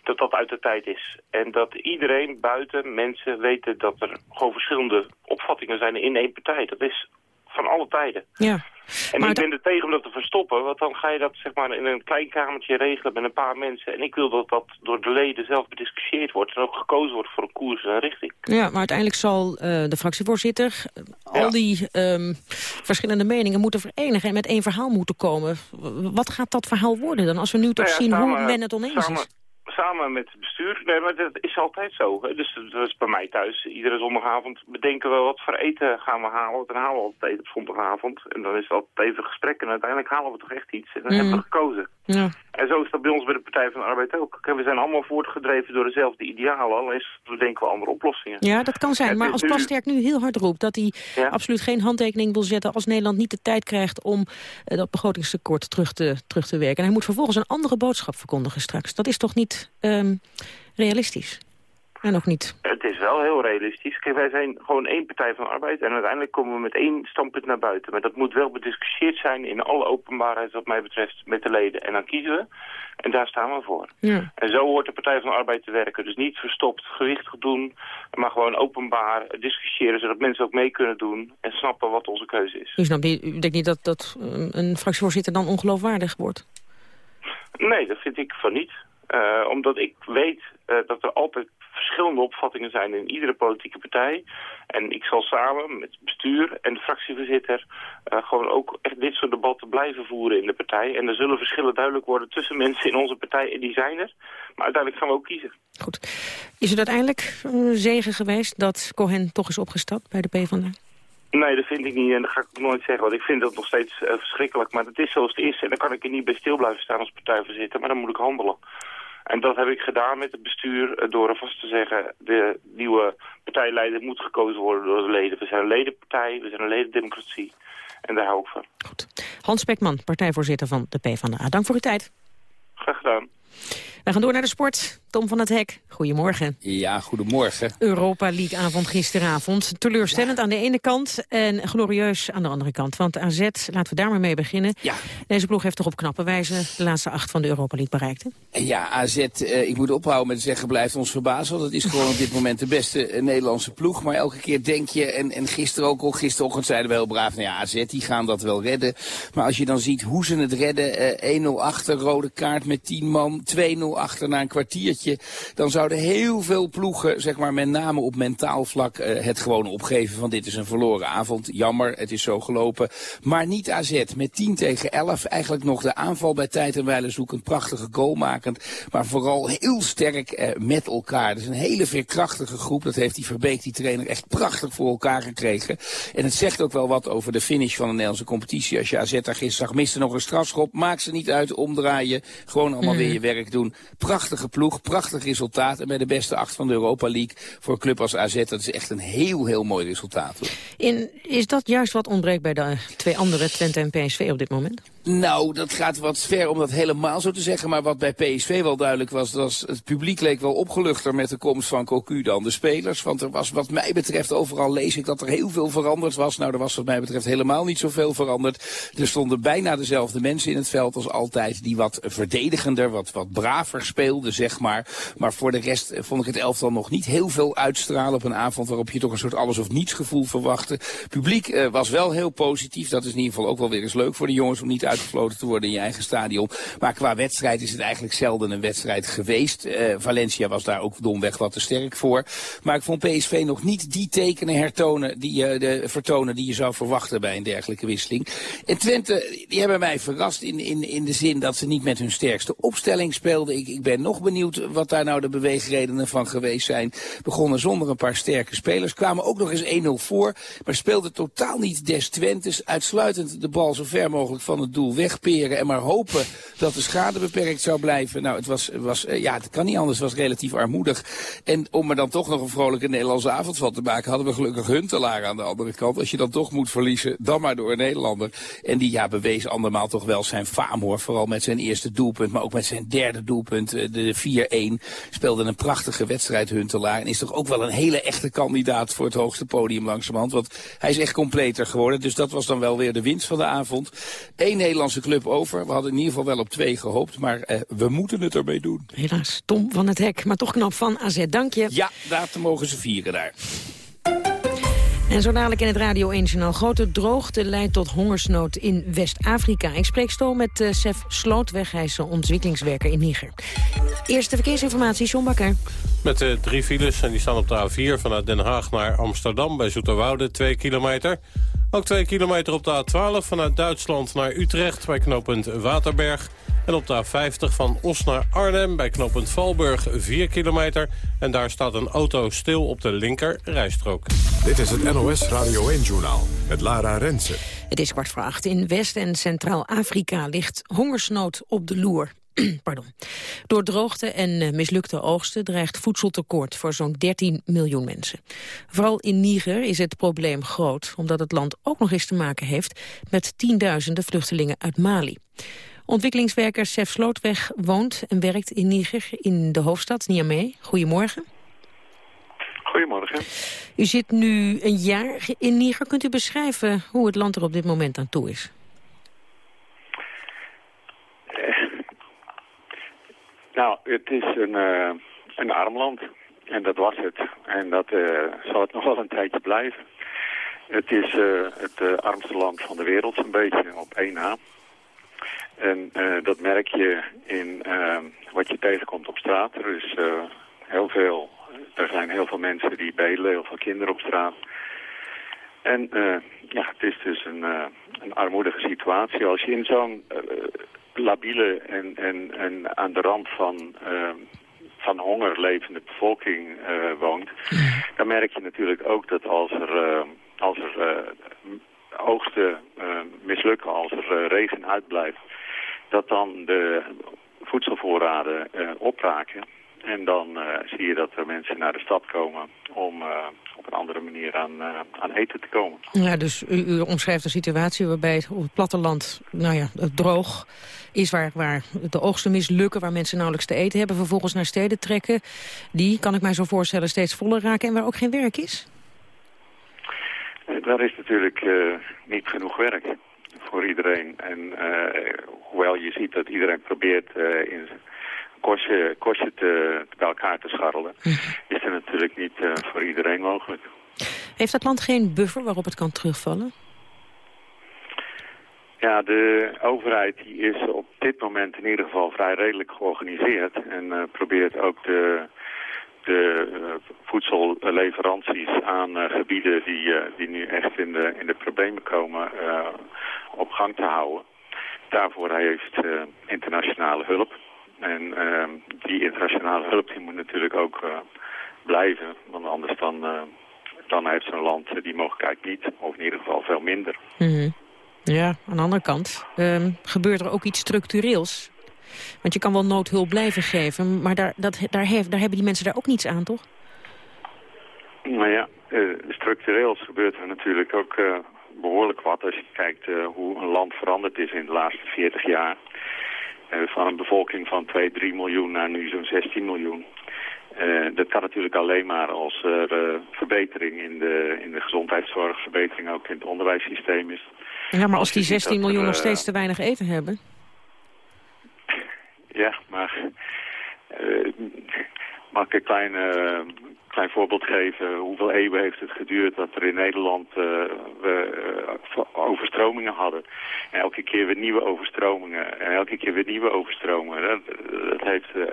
dat dat uit de tijd is. En dat iedereen buiten mensen weten dat er gewoon verschillende opvattingen zijn in één partij. Dat is van alle tijden. Ja. En Maar ik ben er tegen om dat te verstoppen, want dan ga je dat zeg maar in een klein kamertje regelen met een paar mensen. En ik wil dat dat door de leden zelf bediscussieerd wordt en ook gekozen wordt voor een koers en een richting. Ja, maar uiteindelijk zal eh, de fractievoorzitter al die ehm, verschillende meningen moeten verenigen en met één verhaal moeten komen. Wat gaat dat verhaal worden dan, als we nu toch Nou ja, zien hoe men het oneens samen, is? Samen met het bestuur. Nee, maar dat is altijd zo. Dus dat is bij mij thuis. Iedere zondagavond bedenken we wat voor eten gaan we halen. Dan halen we altijd eten op zondagavond. En dan is altijd even gesprek. En uiteindelijk halen we toch echt iets. En dan Mm. hebben we gekozen. Ja. En zo is dat bij ons bij de Partij van de Arbeid ook. We zijn allemaal voortgedreven door dezelfde idealen. Alleen bedenken we andere oplossingen. Ja, dat kan zijn. Het Maar als Plasterk nu heel hard roept dat hij Ja. absoluut geen handtekening wil zetten... als Nederland niet de tijd krijgt om eh, dat begrotingstekort terug te, terug te werken. En hij moet vervolgens een andere boodschap verkondigen straks. Dat is toch niet ehm, realistisch? En ook niet. Het is wel heel realistisch. Kijk, wij zijn gewoon één Partij van Arbeid en uiteindelijk komen we met één standpunt naar buiten. Maar dat moet wel bediscussieerd zijn in alle openbaarheid wat mij betreft met de leden. En dan kiezen we en daar staan we voor. Ja. En zo hoort de Partij van de Arbeid te werken. Dus niet verstopt, gewichtig doen, maar gewoon openbaar discussiëren zodat mensen ook mee kunnen doen en snappen wat onze keuze is. U, snapt niet, u denkt niet dat, dat eh, een fractievoorzitter dan ongeloofwaardig wordt? Nee, dat vind ik van niet. Eh, omdat ik weet eh, dat er altijd verschillende opvattingen zijn in iedere politieke partij. En ik zal samen met het bestuur en de fractievoorzitter eh, gewoon ook echt dit soort debatten blijven voeren in de partij. En er zullen verschillen duidelijk worden tussen mensen in onze partij en die zijn er. Maar uiteindelijk gaan we ook kiezen. Is het uiteindelijk een zegen geweest dat Cohen toch is opgestapt bij de PvdA? Nee, dat vind ik niet en dat ga ik ook nooit zeggen. Want ik vind dat nog steeds eh, verschrikkelijk. Maar het is zoals het is en dan kan ik er niet bij stil blijven staan als partijvoorzitter. Maar dan moet ik handelen. En dat heb ik gedaan met het bestuur eh, door er vast te zeggen... de nieuwe partijleider moet gekozen worden door de leden. We zijn een ledenpartij, we zijn een ledendemocratie. En daar hou ik van. Hans Spekman, partijvoorzitter van de PvdA. Dank voor uw tijd. Graag gedaan. We gaan door naar de sport. Tom van het Hek, goedemorgen. Ja, goedemorgen. Europa League-avond gisteravond. Teleurstellend aan de ene kant en glorieus aan de andere kant. Want AZ, laten we daar maar mee beginnen. Ja. Deze ploeg heeft toch op knappe wijze de laatste acht van de Europa League bereikt. hè? Ja, AZ, eh, ik moet ophouden met zeggen, blijft ons verbazen. Want het is gewoon op dit moment de beste eh, Nederlandse ploeg. Maar elke keer denk je, en, en gisteren ook al, gisterochtend zeiden we heel braaf... nou ja, AZ, die gaan dat wel redden. Maar als je dan ziet hoe ze het redden... eh 1-0 achter, rode kaart met 10 man, 2-0 achter na een kwartiertje... dan zouden heel veel ploegen, zeg maar met name op mentaal vlak... eh, het gewoon opgeven van dit is een verloren avond. Jammer, het is zo gelopen. Maar niet AZ, met 10 tegen 11. Eigenlijk nog de aanval bij tijd en wijle zoekend, prachtige goal makend. Maar vooral heel sterk eh, met elkaar. Dus een hele veerkrachtige groep. Dat heeft die Verbeek, die trainer, echt prachtig voor elkaar gekregen. En het zegt ook wel wat over de finish van de Nederlandse competitie. Als je AZ daar gisteren zag, miste nog een strafschop. Maakt ze niet uit, omdraaien. Gewoon allemaal Mhm. weer je werk doen. Prachtige ploeg, prachtig resultaat. En bij de beste acht van de Europa League voor een club als AZ. Dat is echt een heel, heel mooi resultaat. In, is dat juist wat ontbreekt bij de twee andere, Twente en PSV op dit moment? Nou, dat gaat wat ver om dat helemaal zo te zeggen. Maar wat bij PSV wel duidelijk was, was het publiek leek wel opgeluchter met de komst van Cocu dan de spelers. Want er was wat mij betreft, overal lees ik dat er heel veel veranderd was. Nou, er was wat mij betreft helemaal niet zoveel veranderd. Er stonden bijna dezelfde mensen in het veld als altijd. Die wat verdedigender, wat, wat braver speelden, zeg maar. Maar voor de rest vond ik het elftal nog niet heel veel uitstralen op een avond waarop je toch een soort alles of niets gevoel verwachtte. Publiek uh, was wel heel positief. Dat is in ieder geval ook wel weer eens leuk voor de jongens om niet uitgefloten te worden in je eigen stadion. Maar qua wedstrijd is het eigenlijk zelden een wedstrijd geweest. Uh, Valencia was daar ook domweg wat te sterk voor. Maar ik vond PSV nog niet die tekenen hertonen die, uh, de, vertonen die je zou verwachten bij een dergelijke wisseling. En Twente, die hebben mij verrast in, in, in de zin dat ze niet met hun sterkste opstelling speelden. Ik, ik ben nog benieuwd wat daar nou de beweegredenen van geweest zijn. Begonnen zonder een paar sterke spelers. Kwamen ook nog eens 1-0 voor. Maar speelden totaal niet des Twentes. Uitsluitend de bal zo ver mogelijk van het doel wegperen. En maar hopen dat de schade beperkt zou blijven. Nou, het was, was ja, het kan niet anders. Het was relatief armoedig. En om er dan toch nog een vrolijke Nederlandse avond van te maken... hadden we gelukkig Huntelaar aan de andere kant. Als je dan toch moet verliezen, dan maar door een Nederlander. En die ja, bewees andermaal toch wel zijn faam hoor. Vooral met zijn eerste doelpunt, maar ook met zijn derde doelpunt. De 4-1 speelde een prachtige wedstrijd Huntelaar. En is toch ook wel een hele echte kandidaat voor het hoogste podium langzamerhand. Want hij is echt completer geworden. Dus dat was dan wel weer de winst van de avond. Eén Nederlandse club over. We hadden in ieder geval wel op twee gehoopt. Maar eh, we moeten het ermee doen. Helaas, Tom van het Hek. Maar toch knap van AZ. Dank je. Ja, daar mogen ze vieren daar. En zo dadelijk in het Radio 1 Journaal. Grote droogte leidt tot hongersnood in West-Afrika. Ik spreek zo met uh, Sef Slootweg, hij is ontwikkelingswerker in Niger. Eerste verkeersinformatie, John Bakker. Met uh, drie files en die staan op de A4 vanuit Den Haag naar Amsterdam... bij Zoeterwoude, 2 kilometer. Ook 2 kilometer op de A12 vanuit Duitsland naar Utrecht... bij knooppunt Waterberg... En op de A50 van Os naar Arnhem bij knooppunt Valburg 4 kilometer. En daar staat een auto stil op de linker rijstrook. Dit is het NOS Radio 1-journaal met Lara Rensen. Het is kwart voor acht. In West- en Centraal-Afrika ligt hongersnood op de loer. (clears throat) Pardon. Door droogte en mislukte oogsten dreigt voedseltekort voor zo'n 13 miljoen mensen. Vooral in Niger is het probleem groot, omdat het land ook nog eens te maken heeft met tienduizenden vluchtelingen uit Mali. Ontwikkelingswerker Sef Slootweg woont en werkt in Niger, in de hoofdstad Niamey. Goedemorgen. Goedemorgen. U zit nu een jaar in Niger. Kunt u beschrijven hoe het land er op dit moment aan toe is? Eh, nou, het is een, uh, een arm land. En dat was het. En dat uh, zal het nog wel een tijdje blijven. Het is uh, het armste land van de wereld, zo'n beetje, op één na. En dat merk je in wat je tegenkomt op straat. Er is heel veel, er zijn heel veel mensen die bedelen, heel veel kinderen op straat. En ja, het is dus een, een armoedige situatie. Als je in zo'n labiele en, en, en aan de rand van, van honger levende bevolking woont... dan merk je natuurlijk ook dat als er, als er oogsten mislukken, als er regen uitblijft dat dan de voedselvoorraden uh, opraken. En dan uh, zie je dat er mensen naar de stad komen om uh, op een andere manier aan, aan eten te komen. Ja, dus u, u, omschrijft een situatie waarbij het op het platteland nou ja, het droog is... Waar, waar de oogsten mislukken, waar mensen nauwelijks te eten hebben... vervolgens naar steden trekken. Die, kan ik mij zo voorstellen, steeds voller raken en waar ook geen werk is? Daar is natuurlijk niet genoeg werk voor iedereen. En hoewel je ziet dat iedereen probeert in kostje, kostje te, bij elkaar te scharrelen, mhm. is dat natuurlijk niet uh, voor iedereen mogelijk. Heeft dat land geen buffer waarop het kan terugvallen? Ja, de overheid die is op dit moment in ieder geval vrij redelijk georganiseerd en uh, probeert ook de, de uh, voedselleveranties aan uh, gebieden die, die nu echt in de, in de problemen komen op gang te houden. Daarvoor heeft internationale hulp. En uh, die internationale hulp die moet natuurlijk ook uh, blijven. Want anders dan, dan heeft zo'n land die mogelijkheid niet. Of in ieder geval veel minder. Mm -hmm. Ja, aan de andere kant um, gebeurt er ook iets structureels. Want je kan wel noodhulp blijven geven, maar daar, dat, daar, hef, daar hebben die mensen daar ook niets aan, toch? Nou ja, structureels gebeurt er natuurlijk ook behoorlijk wat als je kijkt hoe een land veranderd is in de laatste 40 jaar. Van een bevolking van 2, 3 miljoen naar nu zo'n 16 miljoen. dat kan natuurlijk alleen maar als er verbetering in de, in de gezondheidszorg, verbetering ook in het onderwijssysteem is. Ja, maar als die 16 miljoen nog steeds te weinig eten hebben? (laughs) Ja, maar... mag ik een klein, klein voorbeeld geven? Hoeveel eeuwen heeft het geduurd dat er in Nederland uh, we uh, overstromingen hadden? En elke keer weer nieuwe overstromingen. En elke keer weer nieuwe overstromingen. Dat, dat heeft uh,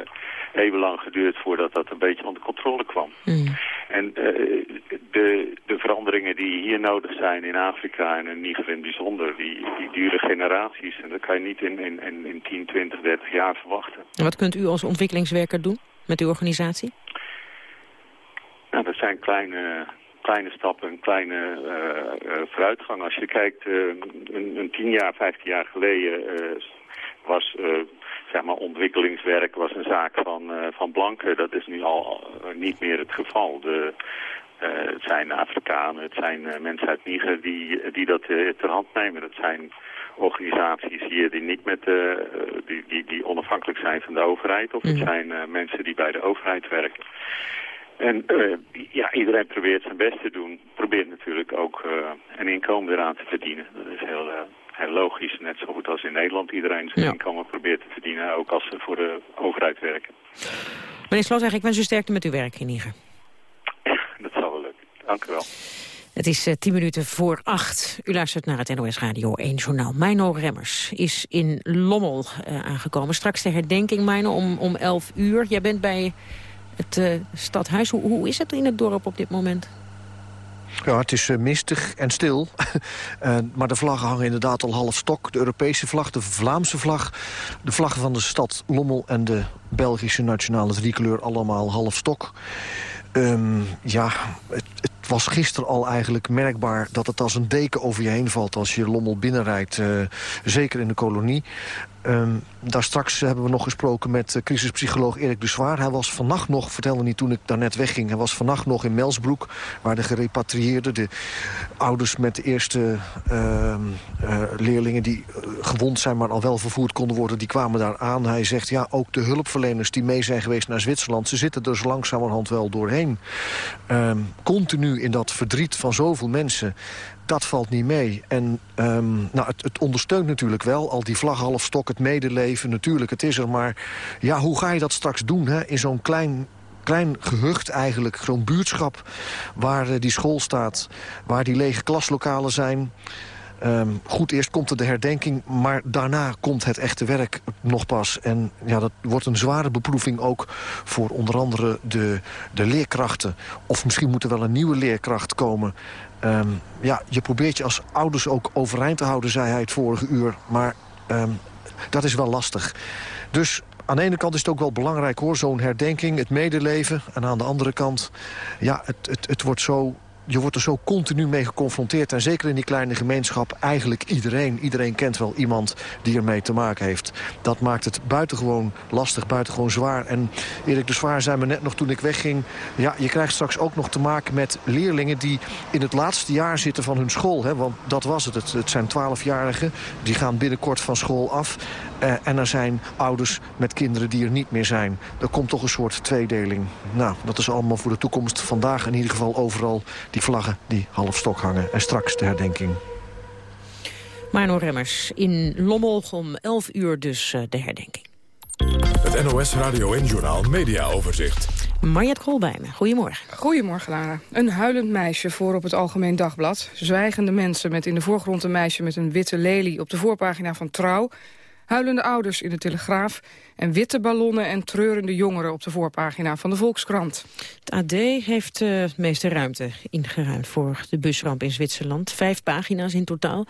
eeuwenlang geduurd voordat dat een beetje onder controle kwam. Mm. En de, de veranderingen die hier nodig zijn in Afrika en in Niger in het bijzonder, die, die duren generaties. En dat kan je niet in, in, in 10, 20, 30 jaar verwachten. En wat kunt u als ontwikkelingswerker doen met uw organisatie? Nou, dat zijn kleine, kleine stappen, een kleine uh, uh, vooruitgang. Als je kijkt, uh, een, een, tien jaar, vijftien jaar geleden was zeg maar ontwikkelingswerk was een zaak van, van blanken. Dat is nu al niet meer het geval. De, het zijn Afrikanen, het zijn mensen uit Niger die, die dat ter hand nemen. Dat zijn organisaties hier die niet met die, die, die onafhankelijk zijn van de overheid. Of het mm. zijn mensen die bij de overheid werken. En uh, ja, iedereen probeert zijn best te doen. Probeert natuurlijk ook uh, een inkomen eraan te verdienen. Dat is heel, uh, heel logisch. Net zo goed als in Nederland iedereen zijn ja. inkomen probeert te verdienen. Ook als ze voor de overheid werken. Meneer Sloot, ik wens u sterkte met uw werk in Niger. (laughs) dat zal wel lukken. Dank u wel. Het is tien minuten voor acht. U luistert naar het NOS Radio 1 Journaal. Meino Remmers is in Lommel aangekomen. Straks de herdenking, Meino, om, om 11 uur. Jij bent bij het uh, stadhuis. Hoe, is het in het dorp op dit moment? Ja, het is uh, mistig en stil. uh, (laughs) maar de vlaggen hangen inderdaad al half stok. De Europese vlag, de Vlaamse vlag, de vlaggen van de stad Lommel... en de Belgische nationale driekleur allemaal half stok. Um, ja, het, was gisteren al eigenlijk merkbaar dat het als een deken over je heen valt... als je Lommel binnenrijdt, zeker in de kolonie. Um, daar straks hebben we nog gesproken met uh, crisispsycholoog Erik de Zwaar. Hij was vannacht nog, vertelde niet toen ik daar net wegging... hij was vannacht nog in Melsbroek, waar de gerepatrieerden... de ouders met de eerste uh, uh, leerlingen die gewond zijn... maar al wel vervoerd konden worden, die kwamen daar aan. Hij zegt, ja, ook de hulpverleners die mee zijn geweest naar Zwitserland... ze zitten zo langzamerhand wel doorheen. Um, continu in dat verdriet van zoveel mensen dat valt niet mee. En um, nou, het, het, ondersteunt natuurlijk wel, al die vlag half stok, het medeleven, natuurlijk, het is er. Maar ja, hoe ga je dat straks doen hè? in zo'n klein klein gehucht eigenlijk, zo'n buurtschap... waar uh, die school staat, waar die lege klaslokalen zijn... Um, goed, eerst komt er de herdenking, maar daarna komt het echte werk nog pas. En ja, dat wordt een zware beproeving ook voor onder andere de, de leerkrachten. Of misschien moet er wel een nieuwe leerkracht komen. Um, ja, je probeert je als ouders ook overeind te houden, zei hij het vorige uur. Maar um, dat is wel lastig. Dus aan de ene kant is het ook wel belangrijk hoor, zo'n herdenking, het medeleven. En aan de andere kant, ja, het, het, het wordt zo je wordt er zo continu mee geconfronteerd. En zeker in die kleine gemeenschap, eigenlijk iedereen. Iedereen kent wel iemand die ermee te maken heeft. Dat maakt het buitengewoon lastig, buitengewoon zwaar. En Erik de Zwaar zei me net nog toen ik wegging... ja, je krijgt straks ook nog te maken met leerlingen... die in het laatste jaar zitten van hun school. Hè? Want dat was het. Het, zijn twaalfjarigen. Die gaan binnenkort van school af. Uh, en er zijn ouders met kinderen die er niet meer zijn. Er komt toch een soort tweedeling. Nou, dat is allemaal voor de toekomst. Vandaag in ieder geval overal die vlaggen die half stok hangen. En straks de herdenking. Marno Remmers in Lommel om 11 uur dus uh, de herdenking. Het NOS Radio en Journaal Media Overzicht. Marjet Krol bij me. Goedemorgen. Goedemorgen, Lara. Een huilend meisje voor op het Algemeen Dagblad. Zwijgende mensen met in de voorgrond een meisje met een witte lelie... op de voorpagina van Trouw. Huilende ouders in de Telegraaf en witte ballonnen en treurende jongeren op de voorpagina van de Volkskrant. Het AD heeft uh, het meeste ruimte ingeruimd voor de busramp in Zwitserland. Vijf pagina's in totaal.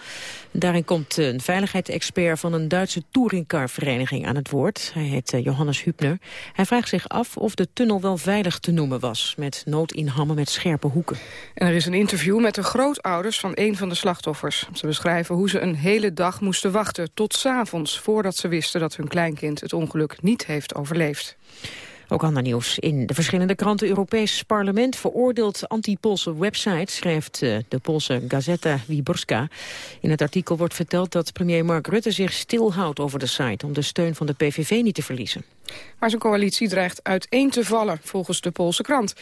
Daarin komt een veiligheidsexpert van een Duitse touringcarvereniging aan het woord. Hij heet uh, Johannes Hübner. Hij vraagt zich af of de tunnel wel veilig te noemen was, met noodinhammen met scherpe hoeken. En er is een interview met de grootouders van een van de slachtoffers. Ze beschrijven hoe ze een hele dag moesten wachten tot 's avonds voordat ze wisten dat hun kleinkind het ongeluk niet heeft overleefd. Ook ander nieuws. In de verschillende kranten Europees parlement veroordeelt anti-Poolse website, schrijft eh, de Poolse Gazeta Wyborska. In het artikel wordt verteld dat premier Mark Rutte zich stilhoudt over de site om de steun van de PVV niet te verliezen. Maar zijn coalitie dreigt uiteen te vallen, volgens de Poolse krant.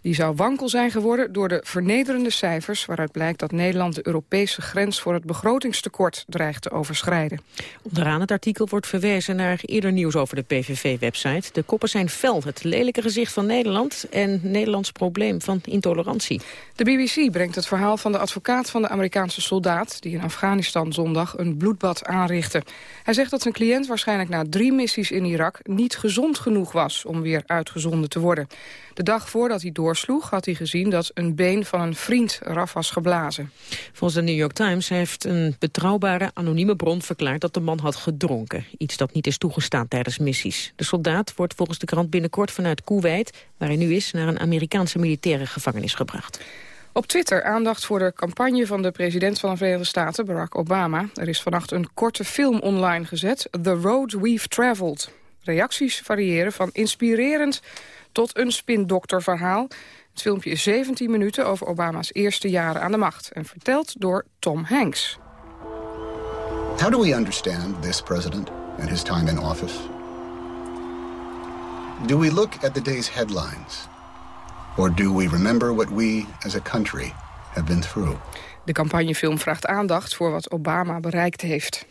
Die zou wankel zijn geworden door de vernederende cijfers... waaruit blijkt dat Nederland de Europese grens voor het begrotingstekort dreigt te overschrijden. Onderaan het artikel wordt verwezen naar eerder nieuws over de PVV-website. De koppen zijn fel, het lelijke gezicht van Nederland... en Nederlands probleem van intolerantie. De BBC brengt het verhaal van de advocaat van de Amerikaanse soldaat... die in Afghanistan zondag een bloedbad aanrichtte. Hij zegt dat zijn cliënt waarschijnlijk na drie missies in Irak... niet gezond genoeg was om weer uitgezonden te worden. De dag voordat hij doorsloeg had hij gezien dat een been van een vriend eraf was geblazen. Volgens de New York Times heeft een betrouwbare anonieme bron verklaard dat de man had gedronken. Iets dat niet is toegestaan tijdens missies. De soldaat wordt volgens de krant binnenkort vanuit Kuwait, waar hij nu is, naar een Amerikaanse militaire gevangenis gebracht. Op Twitter aandacht voor de campagne van de president van de Verenigde Staten, Barack Obama. Er is vannacht een korte film online gezet, The Road We've Traveled. Reacties variëren van inspirerend tot een spindokterverhaal. Het filmpje is 17 minuten over Obama's eerste jaren aan de macht... en verteld door Tom Hanks. How do we understand this president and his time in office? Do we look at the day's headlines? Or do we remember what we as a country have been through? De campagnefilm vraagt aandacht voor wat Obama bereikt heeft.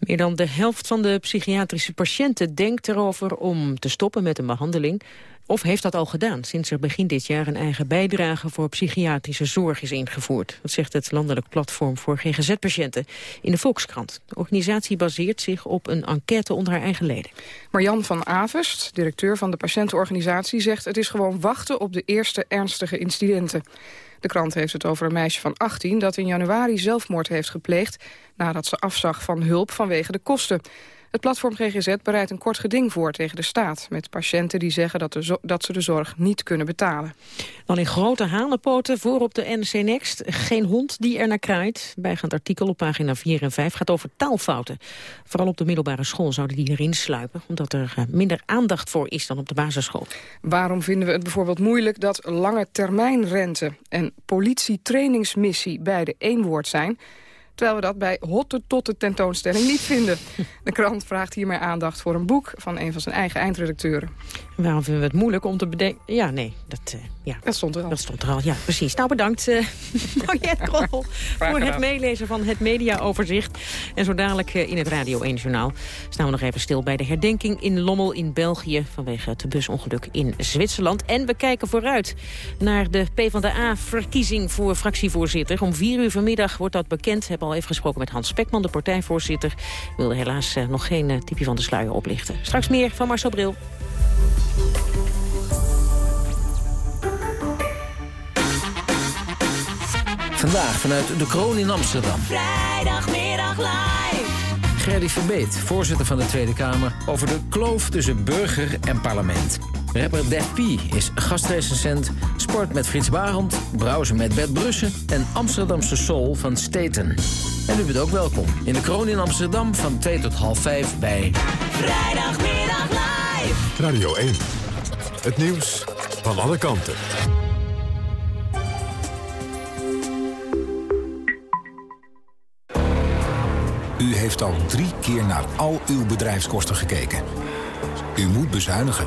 Meer dan de helft van de psychiatrische patiënten denkt erover om te stoppen met een behandeling. Of heeft dat al gedaan, sinds er begin dit jaar een eigen bijdrage voor psychiatrische zorg is ingevoerd. Dat zegt het landelijk platform voor GGZ-patiënten in de Volkskrant. De organisatie baseert zich op een enquête onder haar eigen leden. Marjan van Avest, directeur van de patiëntenorganisatie, zegt het is gewoon wachten op de eerste ernstige incidenten. De krant heeft het over een meisje van 18 dat in januari zelfmoord heeft gepleegd... nadat ze afzag van hulp vanwege de kosten. Het platform GGZ bereidt een kort geding voor tegen de staat... met patiënten die zeggen dat, de dat ze de zorg niet kunnen betalen. Dan in grote hanenpoten voor op de NC Next. Geen hond die er naar kraait. Bijgaand artikel op pagina 4 en 5 gaat over taalfouten. Vooral op de middelbare school zouden die erin sluipen... omdat er eh, minder aandacht voor is dan op de basisschool. Waarom vinden we het bijvoorbeeld moeilijk dat lange termijnrente... en politietrainingsmissie beide één woord zijn... Terwijl we dat bij Hotte Totte tentoonstelling niet vinden. De krant vraagt hiermee aandacht voor een boek van een van zijn eigen eindredacteuren. Waarom vinden we het moeilijk om te bedenken... Ja, nee, dat, uh, ja. dat stond er al. Dat stond er al, ja, precies. Nou, bedankt, uh, (laughs) Mariette Krol, voor het meelezen van het mediaoverzicht. En zo dadelijk uh, in het Radio 1 Journaal staan we nog even stil bij de herdenking in Lommel in België... vanwege het busongeluk in Zwitserland. En we kijken vooruit naar de PvdA-verkiezing voor fractievoorzitter. Om vier uur vanmiddag wordt dat bekend. Hebben al even gesproken met Hans Spekman, de partijvoorzitter. wilde helaas nog geen tipje van de sluier oplichten. Straks meer van Marcel Bril. Vandaag vanuit de Kroon in Amsterdam. Vrijdagmiddag live. Gerdy Verbeet, voorzitter van de Tweede Kamer... over de kloof tussen burger en parlement. Rapper Def P is gastrecensent, sport met Frits Barend... browsen met Bert Brussen en Amsterdamse Soul van Staten. En u bent ook welkom in de Kroon in Amsterdam van 2 tot half 5 bij... Vrijdagmiddag live. Radio 1. Het nieuws van alle kanten. U heeft al drie keer naar al uw bedrijfskosten gekeken. U moet bezuinigen.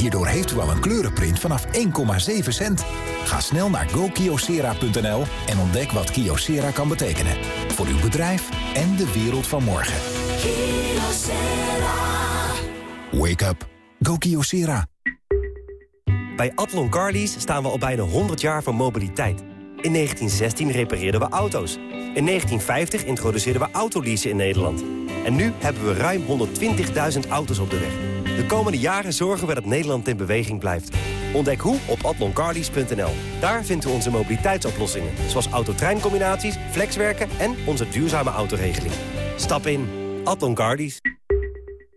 Hierdoor heeft u al een kleurenprint vanaf 1,7 cent. Ga snel naar gokiosera.nl en ontdek wat Kiosera kan betekenen. Voor uw bedrijf en de wereld van morgen. Wake up. Go Kyocera. Bij Atlon Carlies staan we al bijna 100 jaar van mobiliteit. In 1916 repareerden we auto's. In 1950 introduceerden we autoleasen in Nederland. En nu hebben we ruim 120.000 auto's op de weg. De komende jaren zorgen we dat Nederland in beweging blijft. Ontdek hoe op atloncardies.nl. Daar vindt u onze mobiliteitsoplossingen. Zoals autotreincombinaties, flexwerken en onze duurzame autoregeling. Stap in. Atloncardies.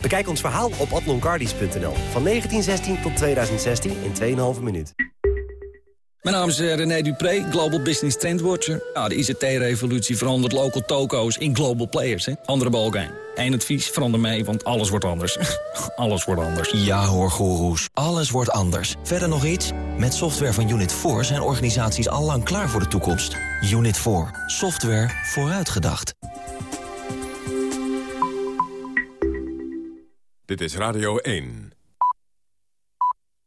Bekijk ons verhaal op atloncardies.nl. Van 1916 tot 2016 in 2,5 minuut. Mijn naam is eh, René Dupré, Global Business Trendwatcher. Ja, de ICT-revolutie verandert local toko's in global players. Hè? Andere balkijn. Eén advies, verander mee, want alles wordt anders. (laughs) alles wordt anders. Ja hoor, goeroes. Alles wordt anders. Verder nog iets? Met software van Unit 4 zijn organisaties allang klaar voor de toekomst. Unit 4. Software vooruitgedacht. Dit is Radio 1.